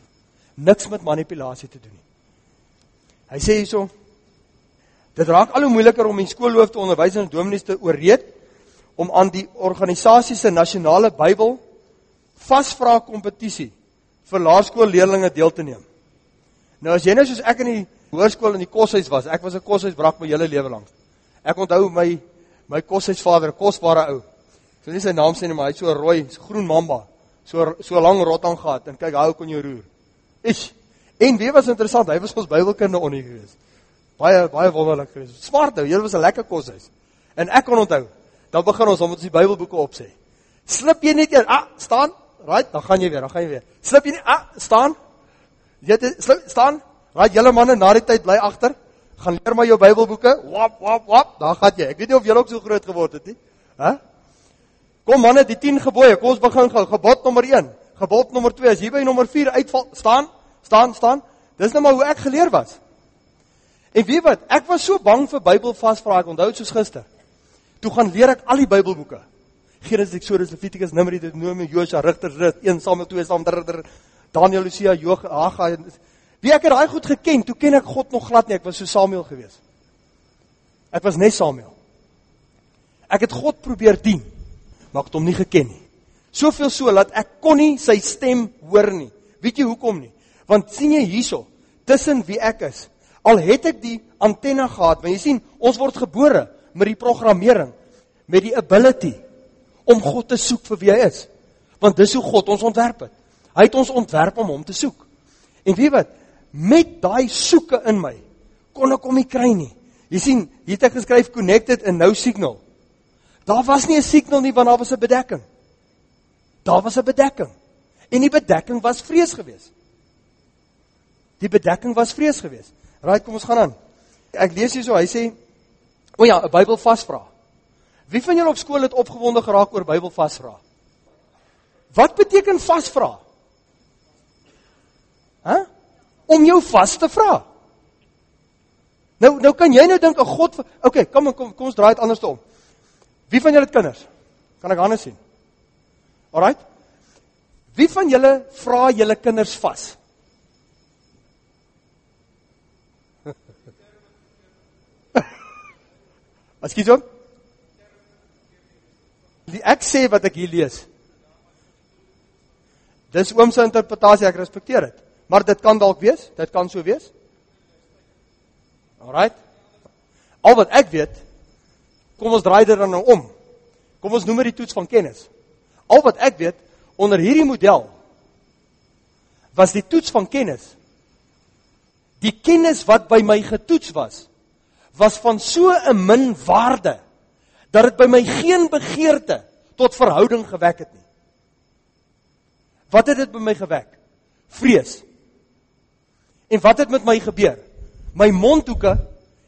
Niks met manipulasie te doen nie. Hy sê hierso dit raak al hoe moeiliker om in skoolhoofde onderwysers en dominees te ooreed om aan die organisasie se nasionale Bybel vasvra kompetisie vir laerskoolleerdlinge deel te neem. Nou as jy nou soos ek in die hoërskool in die koshuis was, ek was 'n koshuis brak my hele lewe lank. Ek onthou my my koshuisvader, kosbare ou. So nie sy naam sê nie, maar hy het so 'n rooi, so groen mamba, so so lank rotang gehad en kyk hoe kon jy roer. Ish. En wie was interessant, hy was ons Bybelkinde onder gewees. Baie baie wonderlik gewees. Smart ou, jy was 'n lekker koshuis. En ek kon onthou, dan begin ons om ons die Bybelboeke op sê. Slip jy net een, ah, staan, right, dan gaan jy weer, dan gaan jy weer. Slip jy net, ah, staan. Jy slip, staan. Right, julle manne na die tyd bly agter gaan leer maar jou Bybelboeke. Wap wap wap, daar gaan jy. Ek weet nie of jy ook so groot geword het nie. Hæ? Kom manne, die 10 gebooie. Kom ons begin gou. Gebod nommer 1. Gebod nommer 2. As hier by nommer 4 uitval, staan, staan, staan. Dis nou maar hoe ek geleer was. En weet wat? Ek was so bang vir Bybel vasvra. Ek onthou dit soos gister. Toe gaan leer ek al die Bybelboeke. Genesis, Exodus, Levitikus, Numeri, Deuteronomium, Josua, Rigters, Rut, 1 Samuel, 2 Samuel, Daniël, Hosea, Job, Haggai. En, Wie ek het daai goed geken, toe ken ek God nog glad nie, ek was so Samuel gewees. Ek was net Samuel. Ek het God probeer dien, maar ek het hom nie geken nie. Soveel so dat ek kon nie sy stem hoor nie. Weet jy hoekom nie? Want sien jy hierso, tussen wie ek is, al het ek die antenne gehad, want jy sien, ons word gebore met die programmering, met die ability om God te soek vir wie hy is. Want dis hoe God ons ontwerp het. Hy het ons ontwerp om hom te soek. En weet wat? Met daai soeke in my kon ek hom nie kry nie. Jy sien, hier het ek geskryf connected en no signal. Daar was nie 'n signal nie want daar was 'n bedekking. Daar was 'n bedekking. En die bedekking was vrees geweest. Die bedekking was vrees geweest. Raai, kom ons gaan aan. Ek lees hier so, hy sê, o ja, 'n Bybel vasvra. Wie van julle op skool het opgewonde geraak oor Bybel vasvra? Wat beteken vasvra? Hæ? Huh? Om jou vas te vra. Nou nou kan jy nou dink 'n God, okay, kom kom kom ons draai dit anders om. Wie van julle het kinders? Kan ek hande sien? Alraight. Wie van julle vra julle kinders vas? Ekskuus hom. Ek sê wat ek hier lees. Dis oom se interpretasie, ek respekteer dit. Maar dit kan dalk wees, dit kan so wees. Alraight. Al wat ek weet, kom ons draai dit dan nou om. Kom ons noem dit die toets van kennis. Al wat ek weet onder hierdie model was die toets van kennis. Die kennis wat by my getoets was, was van so 'n min waarde dat dit by my geen begeerte tot verhouding gewek het nie. Wat het dit by my gewek? Vrees. En wat het met my gebeur? My mondhoeke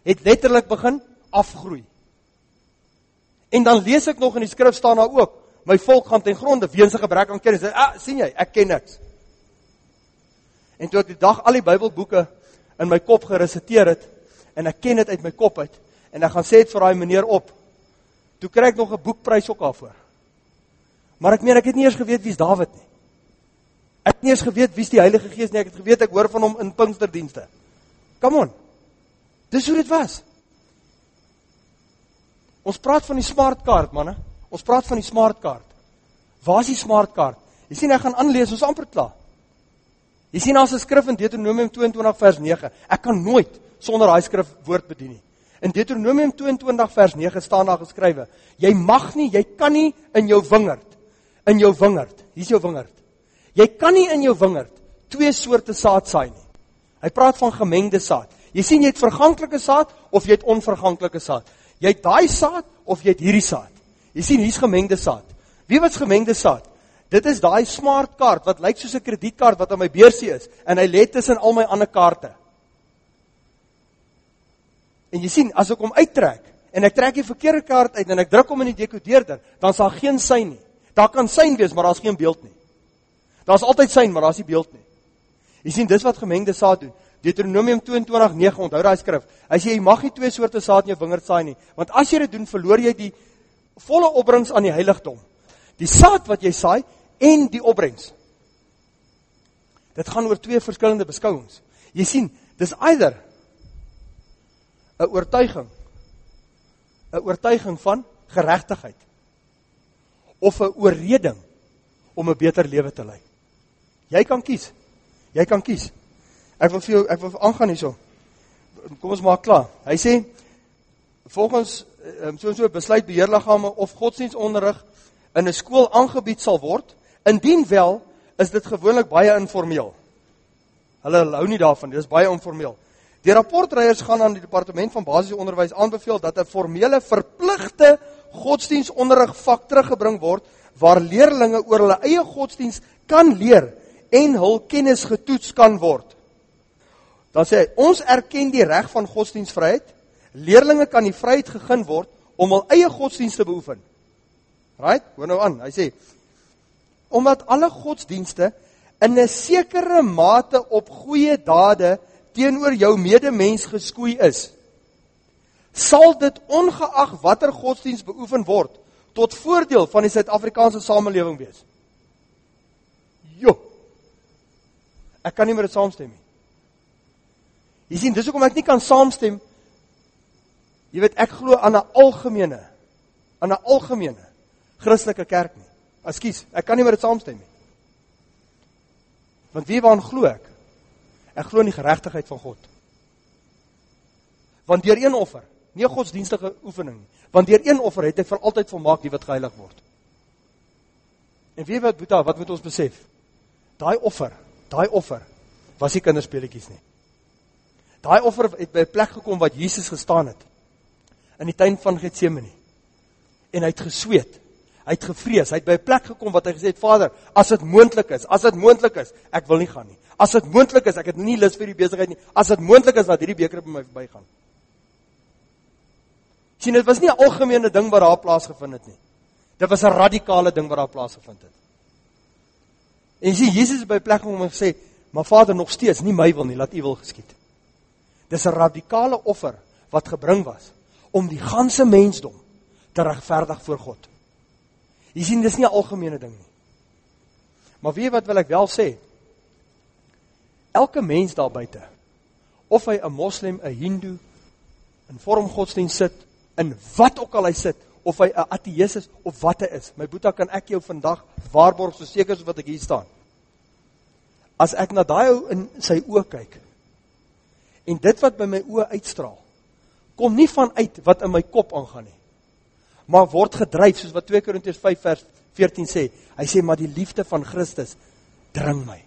het letterlik begin afgroei. En dan lees ek nog in die skrif staan daar ook, my volk gaan ten gronde weens 'n gebrek aan kennis. Ah, sien jy, ek ken niks. En toe ek die dag al die Bybelboeke in my kop geresiteer het en ek ken dit uit my kop uit en ek gaan sê dit vir daai meneer op. Toe kry ek nog 'n boekprys ook daarvoor. Maar ek meen ek het nie eers geweet wie's Dawid nie. Ek het nie eens geweet wie's die Heilige Gees nie. Ek het geweet ek hoor van hom in Pinksterdienste. Come on. Dis hoe dit was. Ons praat van die smart kaart, manne. Ons praat van die smart kaart. Waar is die smart kaart? Jy sien ek gaan aanlees, ons amper klaar. Jy sien daar's 'n skrif in Deuteronomium 22 vers 9. Ek kan nooit sonder daai skrif woord bedien nie. In Deuteronomium 22 vers 9 staan daar geskrywe: Jy mag nie, jy kan nie in jou wingerd in jou wingerd. Hier's jou wingerd. Jy kan nie in jou wingerd twee soorte saad saai nie. Hy praat van gemengde saad. Jy sien jy het verganklike saad of jy het onverganklike saad. Jy het daai saad of jy het hierdie saad. Jy sien hier's gemengde saad. Wie wat's gemengde saad? Dit is daai smart kaart wat lyk soos 'n kredietkaart wat op my beursie is en hy lê tussen al my ander kaarte. En jy sien, as ek hom uittrek en ek trek die verkeerde kaart uit en ek druk hom in die dekodeerder, dan sal geen sein nie. Daar kan sein wees, maar daar's geen beeld nie. Daar's altyd sein, maar daar's nie beeld nie. Jy sien dis wat gemengde saad doen. Deuteronomium 22:9 onthou daai skrif. Sê jy mag nie twee soorte saad in jou wingerd saai nie, want as jy dit doen, verloor jy die volle opbrengs aan die heiligdom. Die saad wat jy saai en die opbrengs. Dit gaan oor twee verskillende beskouings. Jy sien, dis either 'n oortuiging 'n oortuiging van geregtigheid of 'n oorreding om 'n beter lewe te lei. Jy kan kies. Jy kan kies. Ek wil vir jou ek wil aangaan hierso. Kom ons maak klaar. Hy sê volgens um, so 'n so besluit beheerliggame of godsdienstonderrig in 'n skool aangebied sal word, indien wel is dit gewoonlik baie informeel. Hulle hou nie daarvan, dit is baie informeel. Die rapportryers gaan aan die departement van basiese onderwys aanbeveel dat 'n formele verpligte godsdienstonderrig vak teruggebring word waar leerlinge oor hulle eie godsdiens kan leer en hul kennis getoets kan word. Dan sê hy, ons erken die reg van godsdienstvryheid. Leerlinge kan die vryheid gegee word om hul eie godsdienste te beoefen. Right? Hoor nou aan. Hy sê omdat alle godsdienste in 'n sekere mate op goeie dade teenoor jou medemens geskoei is, sal dit ongeag watter godsdiens beoefen word tot voordeel van die Suid-Afrikaanse samelewing wees. Jo. Ek kan nie met dit saamstem nie. Jy sien, dis hoekom ek nie kan saamstem Jy weet ek glo aan 'n algemene aan 'n algemene Christelike kerk nie. Ekskuus, ek kan nie met dit saamstem nie. Want wie waaraan glo ek? Ek glo in die geregtigheid van God. Want deur een offer, nie 'n godsdienstige oefening nie, want deur een offer het hy vir altyd volmaak die wat geheilig word. En weet wat Boeta, wat moet ons besef? Daai offer, daai offer was nie kinderspeletjies nie. Daai offer het by 'n plek gekom wat Jesus gestaan het in die tuin van Getsemane. En hy het gesweet. Hy het gevrees. Hy het by 'n plek gekom wat hy gesê het: "Vader, as dit moontlik is, as dit moontlik is, ek wil nie gaan nie. As dit moontlik is, ek het nie lus vir die besigheid nie. As dit moontlik is dat hierdie beker by my verbygaan." Sien, dit was nie 'n algemene ding wat daar plaasgevind het nie. Dit was 'n radikale ding wat daar plaasgevind het. En sien, Jesus het by 'n plek om hom gesê, "Maar Vader, nog steeds nie my wil nie, laat U wil geskied." Dis 'n radikale offer wat gebring was om die ganse mensdom te regverdig voor God. Jy sien, dis nie 'n algemene ding nie. Maar weet wat wil ek wel sê? Elke mens daar buite, of hy 'n moslim, 'n hindoe, in vorm godsdienst sit, in wat ook al hy sit, of hy 'n ateïs is of wat hy is. My boetie, kan ek jou vandag waarborg so seker as wat ek hier staan. As ek na daai ou in sy oë kyk en dit wat by my oë uitstraal, kom nie vanuit wat in my kop aangaan nie. Maar word gedryf soos wat 2 Korintiërs 5 vers 14 sê. Hy sê maar die liefde van Christus dring my.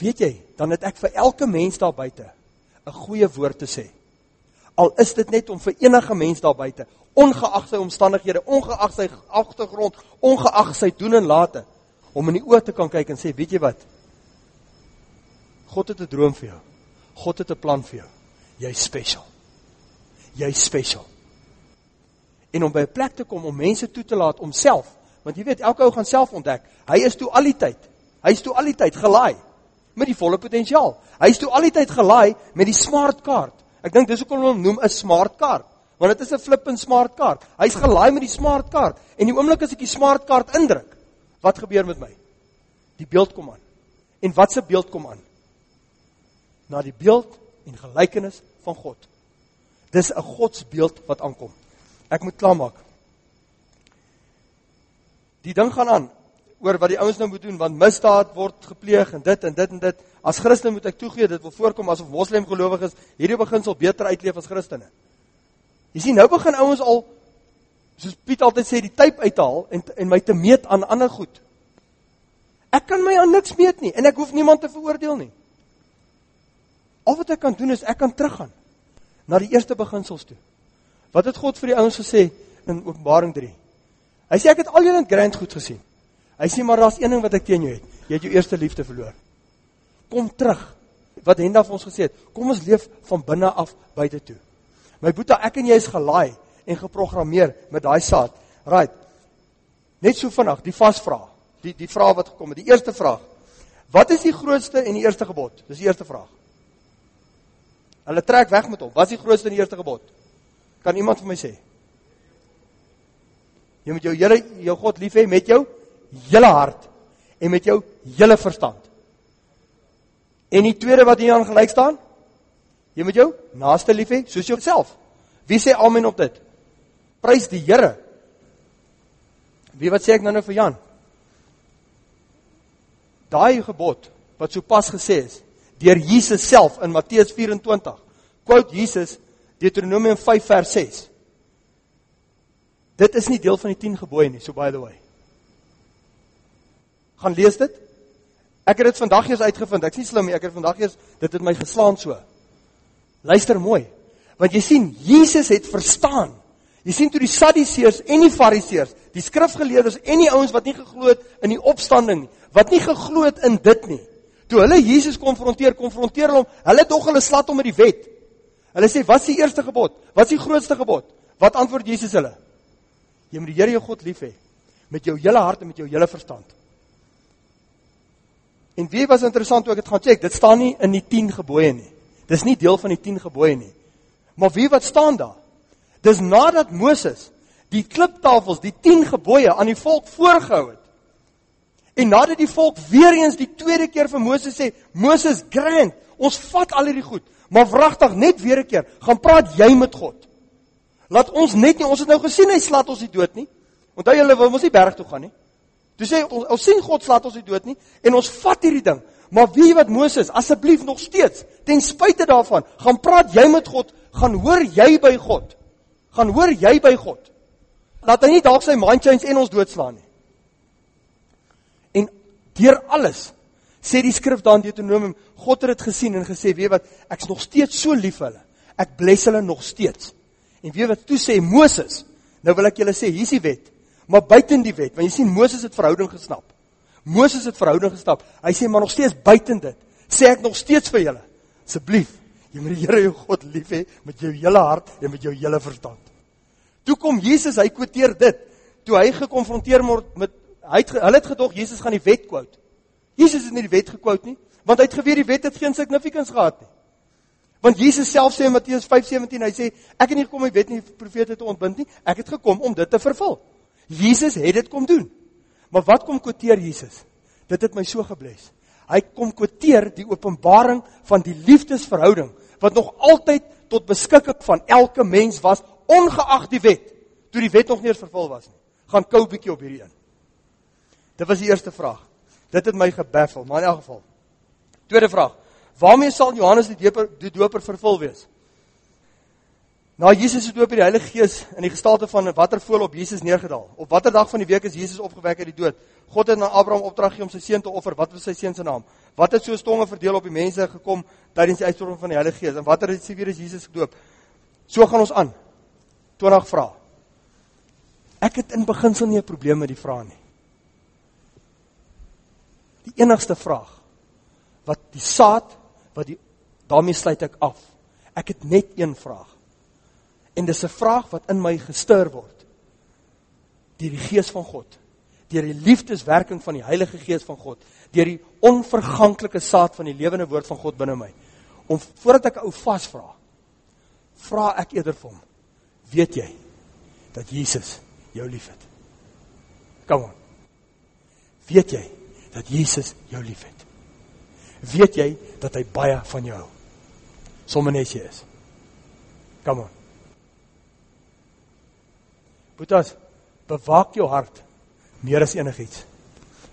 Weet jy, dan het ek vir elke mens daar buite 'n goeie woord te sê al is dit net om vir enige mens daar buite, ongeag sy omstandighede, ongeag sy agtergrond, ongeag sy doen en late, om in die oë te kan kyk en sê, weet jy wat? God het 'n droom vir jou. God het 'n plan vir jou. Jy's special. Jy's special. En om by 'n plek te kom om mense toe te laat om self, want jy weet elke ou gaan self ontdek. Hy is toe al die tyd. Hy is toe al die tyd gelaai met die volle potensiaal. Hy is toe al die tyd gelaai met die smart kaart. Ek dink dis hoekom hulle hom noem 'n smart kaart, want dit is 'n flippin smart kaart. Hy's gelaai met die smart kaart en die oomblik as ek die smart kaart indruk, wat gebeur met my? Die beeld kom aan. En wat se beeld kom aan? Na die beeld en gelykenis van God. Dis 'n godsbeeld wat aankom. Ek moet klaarmaak. Die ding gaan aan oor wat die ouens nou moet doen want misdaad word gepleeg en dit en dit en dit. As Christen moet ek toegee, dit wil voorkom asof moslim gelowiges hierdie beginsel beter uitleef as Christene. Jy sien, nou begin ouens al soos Piet altyd sê die tyd uithaal en en my te meet aan ander goed. Ek kan my aan niks meet nie en ek hoef niemand te veroordeel nie. Al wat ek kan doen is ek kan teruggaan na die eerste beginsels toe. Wat het God vir die ouens gesê in Openbaring 3? Hy sê ek het al julle in grand goed gesien. Hy sê maar daar's een ding wat ek teen jou het. Jy het jou eerste liefde verloor kom terug. Wat Henda vir ons gesê het, kom ons leef van binne af buite toe. My boetie, ek en jy is gelaai en geprogrammeer met daai saad. Right. Net so vinnig, die vasvraag. Die die vraag wat gekom het, die eerste vraag. Wat is die grootste en die eerste gebod? Dis die eerste vraag. Hulle trek weg met hom. Wat is die grootste en die eerste gebod? Kan iemand vir my sê? Jy moet jou Here, jou God lief hê met jou hele hart en met jou hele verstand. En die tweede wat hier aan gelyk staan, jy moet jou naaste lief hê soos jouself. Wie sê amen op dit? Prys die Here. Wie wat sê ek nou nou vir Jan? Daai gebod wat sopas gesê is deur Jesus self in Matteus 24. Quote Jesus Deuteronomium 5 vers 6. Dit is nie deel van die 10 gebooie nie, so by the way. Gaan lees dit. Ek het dit vandag eers uitgevind. Ek's nie slim nie. Ek het vandag eers dit het my geslaan so. Luister mooi. Want jy sien, Jesus het verstaan. Jy sien toe die Sadduseërs en die Fariseërs, die skrifgeleerdes en die ouens wat nie geglo het in die opstanding nie, wat nie geglo het in dit nie. Toe hulle Jesus konfronteer, konfronteer hulle hom. Hulle dog hulle slat hom met die wet. Hulle sê, "Wat is die eerste gebod? Wat is die grootste gebod?" Wat antwoord Jesus hulle? Jy moet die Here jou God lief hê met jou hele hart en met jou hele verstand. En wie was interessant toe ek dit gaan check, dit staan nie in die 10 gebooie nie. Dis nie deel van die 10 gebooie nie. Maar wie wat staan daar? Dis nadat Moses die kliptafels, die 10 gebooie aan die volk voorgehou het. En nadat die volk weer eens die tweede keer vir Moses sê, Moses, grant, ons vat al hierdie goed, Maar wragtig net weer 'n keer, gaan praat jy met God. Laat ons net nie, ons het nou gesien hy slaat ons nie dood nie. Onthou julle wil mos nie berg toe gaan nie. Toe sê ons, ons sien God slaat ons nie dood nie en ons vat hierdie ding. Maar wie wat Moses asseblief nog steeds ten spyte daarvan, gaan praat jy met God, gaan hoor jy by God. Gaan hoor jy by God. Laat hy nie dalk sy mind change en ons doodslaan nie. En deur alles sê die skrif dan Deuteronomium, God het dit gesien en gesê, weet wat, ek's nog steeds so lief vir hulle. Ek bless hulle nog steeds. En weet wat toe sê Moses, nou wil ek julle sê, hier is die wet, maar buiten die wet, want jy sien Moses het verhouding gesnap. Moses het verhouding gestap. Hy sê maar nog steeds buiten dit, sê ek nog steeds vir julle, asseblief, jy moet die Here jou God lief hê met jou hele hart en met jou hele verstand. Toe kom Jesus, hy kwoteer dit. Toe hy gekonfronteer word met hy het hulle het gedog Jesus gaan die wet quote. Jesus het nie die wet gekwout nie, want hy het geweet die wet het geen significance gehad nie. Want Jesus self sê in Matteus 5:17, hy sê ek het nie gekom om die wet en die profete te ontbind nie, ek het gekom om dit te vervul. Jesus het dit kom doen. Maar wat kom kwoteer Jesus? Dit het my so gebless. Hy kom kwoteer die openbaring van die liefdesverhouding wat nog altyd tot beskikking van elke mens was ongeag die wet, toe die wet nog nie eens vervul was nie. Gaan kou bietjie op hierdie een. Dit was die eerste vraag. Dit het my gebaffel, maar in elk geval. Tweede vraag. Waarmee sal Johannes die doper die doper vervul wees? Na Jesus se doop in die Heilige Gees in die gestalte van 'n watervoël op Jesus neergedaal. Op watter dag van die week is Jesus opgewek uit die dood? God het aan Abraham opdrag gegee om sy seun te offer. Wat was sy seun se naam? Wat het so stonge verdeel op die mense gekom tydens die uitstorting van die Heilige Gees? En watter is weer is Jesus gedoop? So gaan ons aan. 20 vrae. Ek het in beginsel nie 'n probleem met die vrae nie. Die enigste vraag wat die saad wat die daarmee sluit ek af. Ek het net een vraag. En dis 'n vraag wat in my gestuur word deur die Gees van God, deur die liefdeswerking van die Heilige Gees van God, deur die onverganklike saad van die lewende woord van God binne my. Om voordat ek ou vasvra, vra ek eerder vir hom: "Weet jy dat Jesus jou liefhet?" Kom aan. Weet jy dat Jesus jou liefhet. Weet jy dat hy baie van jou hou? Sommige net jy is. Kom aan. Boetas, bewaak jou hart meer as enigiets,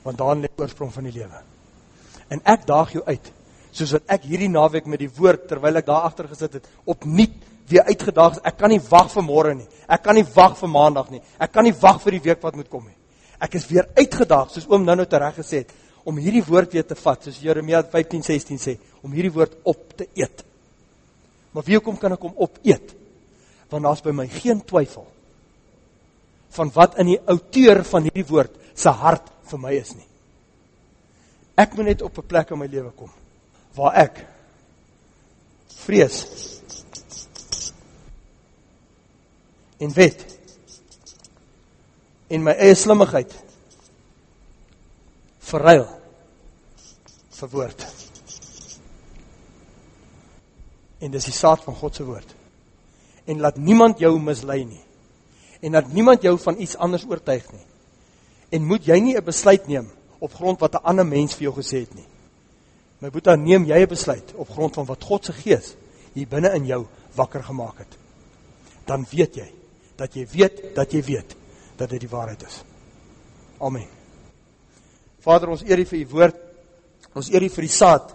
want daarin lê oorsprong van die lewe. En ek daag jou uit, soos wat ek hierdie naweek met die woord terwyl ek daar agter gesit het, opnuut weer uitgedaag is. Ek kan nie wag vir môre nie. Ek kan nie wag vir maandag nie. Ek kan nie wag vir die week wat moet kom nie. Ek is weer uitgedaag soos oom nou-nou tereg gesê het om hierdie woord weer te vat soos Jeremia 15:16 sê om hierdie woord op te eet. Maar wie kom kan ek hom opeet? Want daar's by my geen twyfel van wat in die outeur van hierdie woord se hart vir my is nie. Ek moet net op 'n plek in my lewe kom waar ek vrees en wet en my eie slimmigheid verruil vir woord. En dis die saad van God se woord. En laat niemand jou mislei nie. En laat niemand jou van iets anders oortuig nie. En moet jy nie 'n besluit neem op grond wat 'n ander mens vir jou gesê het nie. My boetie, neem jy 'n besluit op grond van wat God se gees hier binne in jou wakker gemaak het. Dan weet jy dat jy weet dat jy weet dat dit die waarheid is. Amen. Vader, ons eer U vir U woord. Ons eer U vir die saad.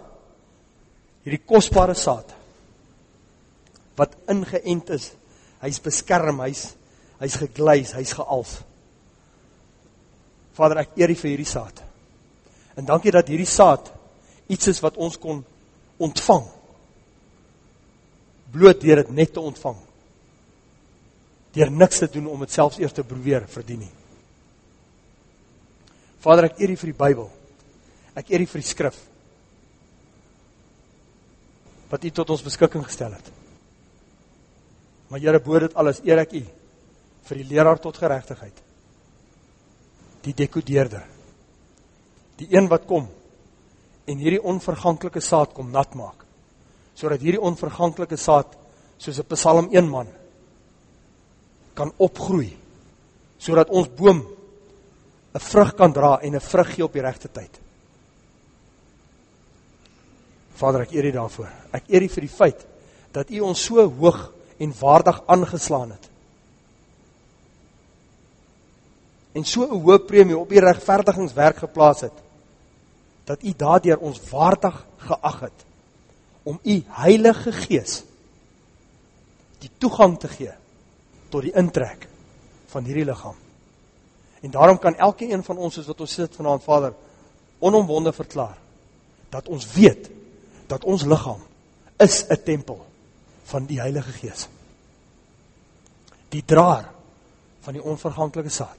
Hierdie kosbare saad wat ingeënt is. Hy's beskerm, hy's hy's gegleis, hy's gealf. Vader, ek eer U vir hierdie saad. En dankie dat hierdie saad iets is wat ons kon ontvang. Bloot deur dit net te ontvang deur niks te doen om dit selfs eers te probeer verdien nie. Vader, ek eer U vir die Bybel. Ek eer U vir die skrif. Wat U tot ons beskikking gestel het. Maar Here, bo dit alles eer ek U vir die leraar tot geregtigheid. Die dekodeerder. Die een wat kom en hierdie onverganklike saad kom nat maak. Sodat hierdie onverganklike saad soos 'n Psalm 1 man kan opgroei sodat ons boom 'n vrug kan dra en 'n vrug gee op die regte tyd. Vader, ek eer U daarvoor. Ek eer U vir die feit dat u ons so hoog en waardig aangeslaan het. En so 'n hoë premie op u regverdigingswerk geplaas het dat u daardeur ons waardig geag het om u Heilige Gees die toegang te gee tot die intrek van hierdie liggaam. En daarom kan elke een van ons soos wat ons sit vanaand Vader onomwonde verklaar dat ons weet dat ons liggaam is 'n tempel van die Heilige Gees. Die draer van die onverganklike saad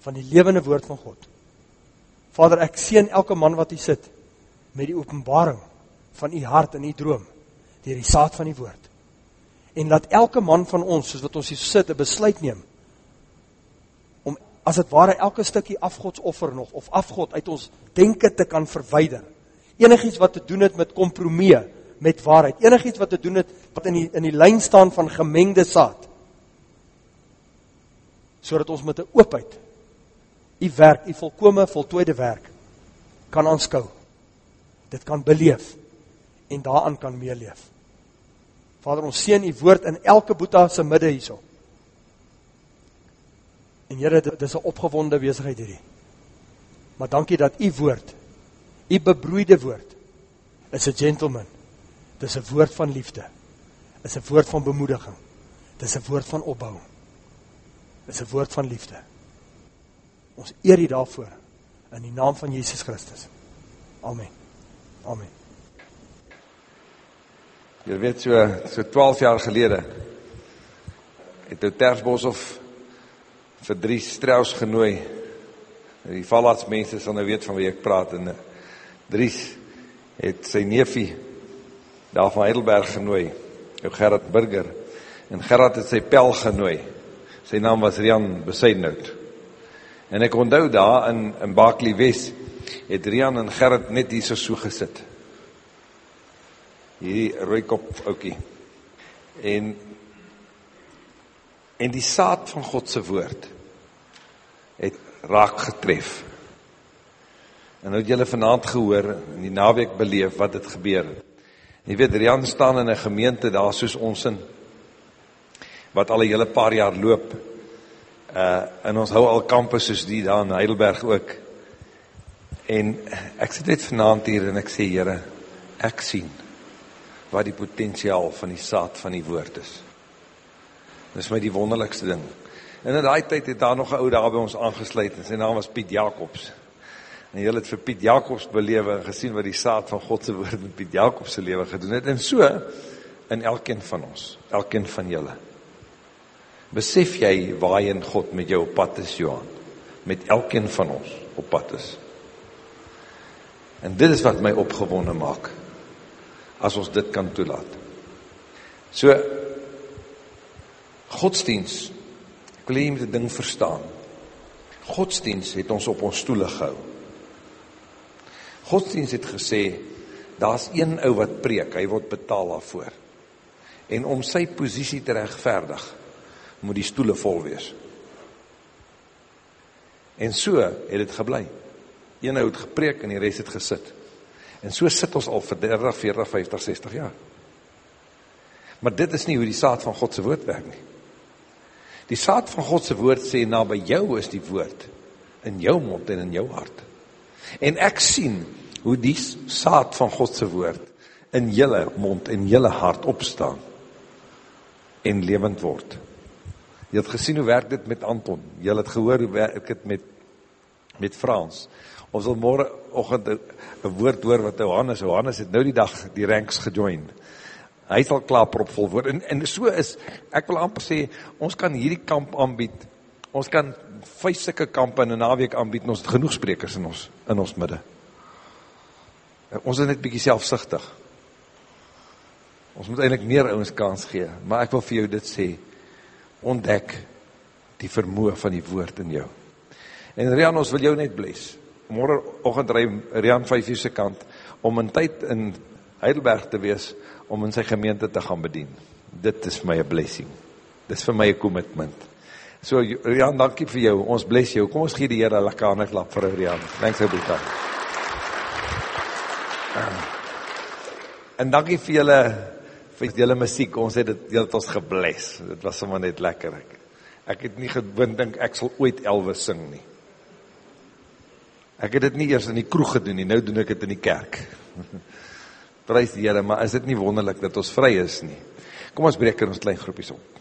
van die lewende woord van God. Vader, ek seën elke man wat hier sit met die openbaring van u hart en u droom deur die saad van die woord. En laat elke man van ons soos wat ons hier sit 'n besluit neem om as dit ware elke stukkie afgodsoffer nog of afgod uit ons denke te kan verwyder. Enigiets wat te doen het met kompromie met waarheid, enigiets wat te doen het wat in die in die lyn staan van gemengde saad. Sodat ons met 'n oopheid u werk, u volkome voltooide werk kan aanskou. Dit kan beleef en daaraan kan meeleef. Vader, ons seën u woord in elke boeta se midde hierso. En Here, dit is 'n opgewonde besigheid hierdie. Maar dankie dat u woord, u bebroeide woord, is 'n gentleman. Dit is 'n woord van liefde. Dit is 'n woord van bemoediging. Dit is 'n woord van opbou. Dit is 'n woord van liefde. Ons eer U daarvoor in die naam van Jesus Christus. Amen. Amen. Jy weet so so 12 jaar gelede het ou Tersbos of vir drie strous genooi. Die Vallards mense sal nou weet van wie ek praat en eh, Dries het sy neefie daar van Heidelberg genooi, ou Gerard Burger. En Gerard het sy pel genooi. Sy naam was Rian Besaidnout. En ek onthou daar in in Bakley Wes het Rian en Gerard net hier so gesit. Hierdie rooikop ouetjie. En en die saad van God se woord het raak getref. En nou het julle vanaand gehoor en die naweek beleef wat het gebeur. Jy weet Rian staan in 'n gemeente daar soos ons in wat al 'n hele paar jaar loop. Uh en ons hou al kampe soos die daar in Heidelberg ook. En ek sit net vanaand hier en ek sê Here, ek sien wat die potensiaal van die saad van die woord is. Dis my die wonderlikste ding. En in daai tyd het daar nog 'n ou daar by ons aangesluit en sy naam was Piet Jacobs. En jy het vir Piet Jacobs belewe en gesien wat die saad van God se woord met Piet Jacobs se lewe gedoen het en so in elkeen van ons, elkeen van julle. Besef jy waarheen God met jou op pad is, Johan? Met elkeen van ons op pad is. En dit is wat my opgewonde maak as ons dit kan toelaat. So godsdiens ek wil hê jy moet 'n ding verstaan. Godsdiens het ons op ons stoele gehou. Godsdiens het gesê daar's een ou wat preek, hy word betaal daarvoor. En om sy posisie te regverdig, moet die stoele vol wees. En so het dit gebly. Een ou het gepreek en die res het gesit. En so sit ons al vir 30, 40, 50, 60 jaar. Maar dit is nie hoe die saad van God se woord werk nie. Die saad van God se woord sê naby jou is die woord in jou mond en in jou hart. En ek sien hoe die saad van God se woord in julle mond en julle hart opstaan en lewend word. Jy het gesien hoe werk dit met Anton. Jy het gehoor hoe werk dit met met Frans. Ons wil môre oggend 'n woord hoor wat Johannes, Johannes het nou die dag die ranks gejoin. Hy sal klaar propvol word en en so is ek wil amper sê ons kan hierdie kamp aanbied. Ons kan vyf sulke kampe in 'n naweek aanbied ons het genoeg sprekers in ons in ons midde. Ons is net bietjie selfsugtig. Ons moet eintlik meer ouens kans gee, maar ek wil vir jou dit sê. Ontdek die vermoë van die woord in jou. En Rian, ons wil jou net bless môre oggend ry Rian 5 uur se kant om in tyd in Heidelberg te wees om in sy gemeente te gaan bedien. Dit is my 'n blessing. Dis vir my 'n kommitment. So Rian, dankie vir jou. Ons bless jou. Kom ons gee die Here 'n lekker hande klap vir Rian. Thanks baie. En dankie vir julle vir julle musiek. Ons het dit julle het ons gebless. Dit was sommer net lekker. Ek, ek het nie gewin dink ek sal ooit Elvis sing nie. Ek het dit nie eers in die kroeg gedoen nie. Nou doen ek dit in die kerk. *laughs* Prys die Here, maar is dit nie wonderlik dat ons vry is nie? Kom ons breek in ons klein groepies op.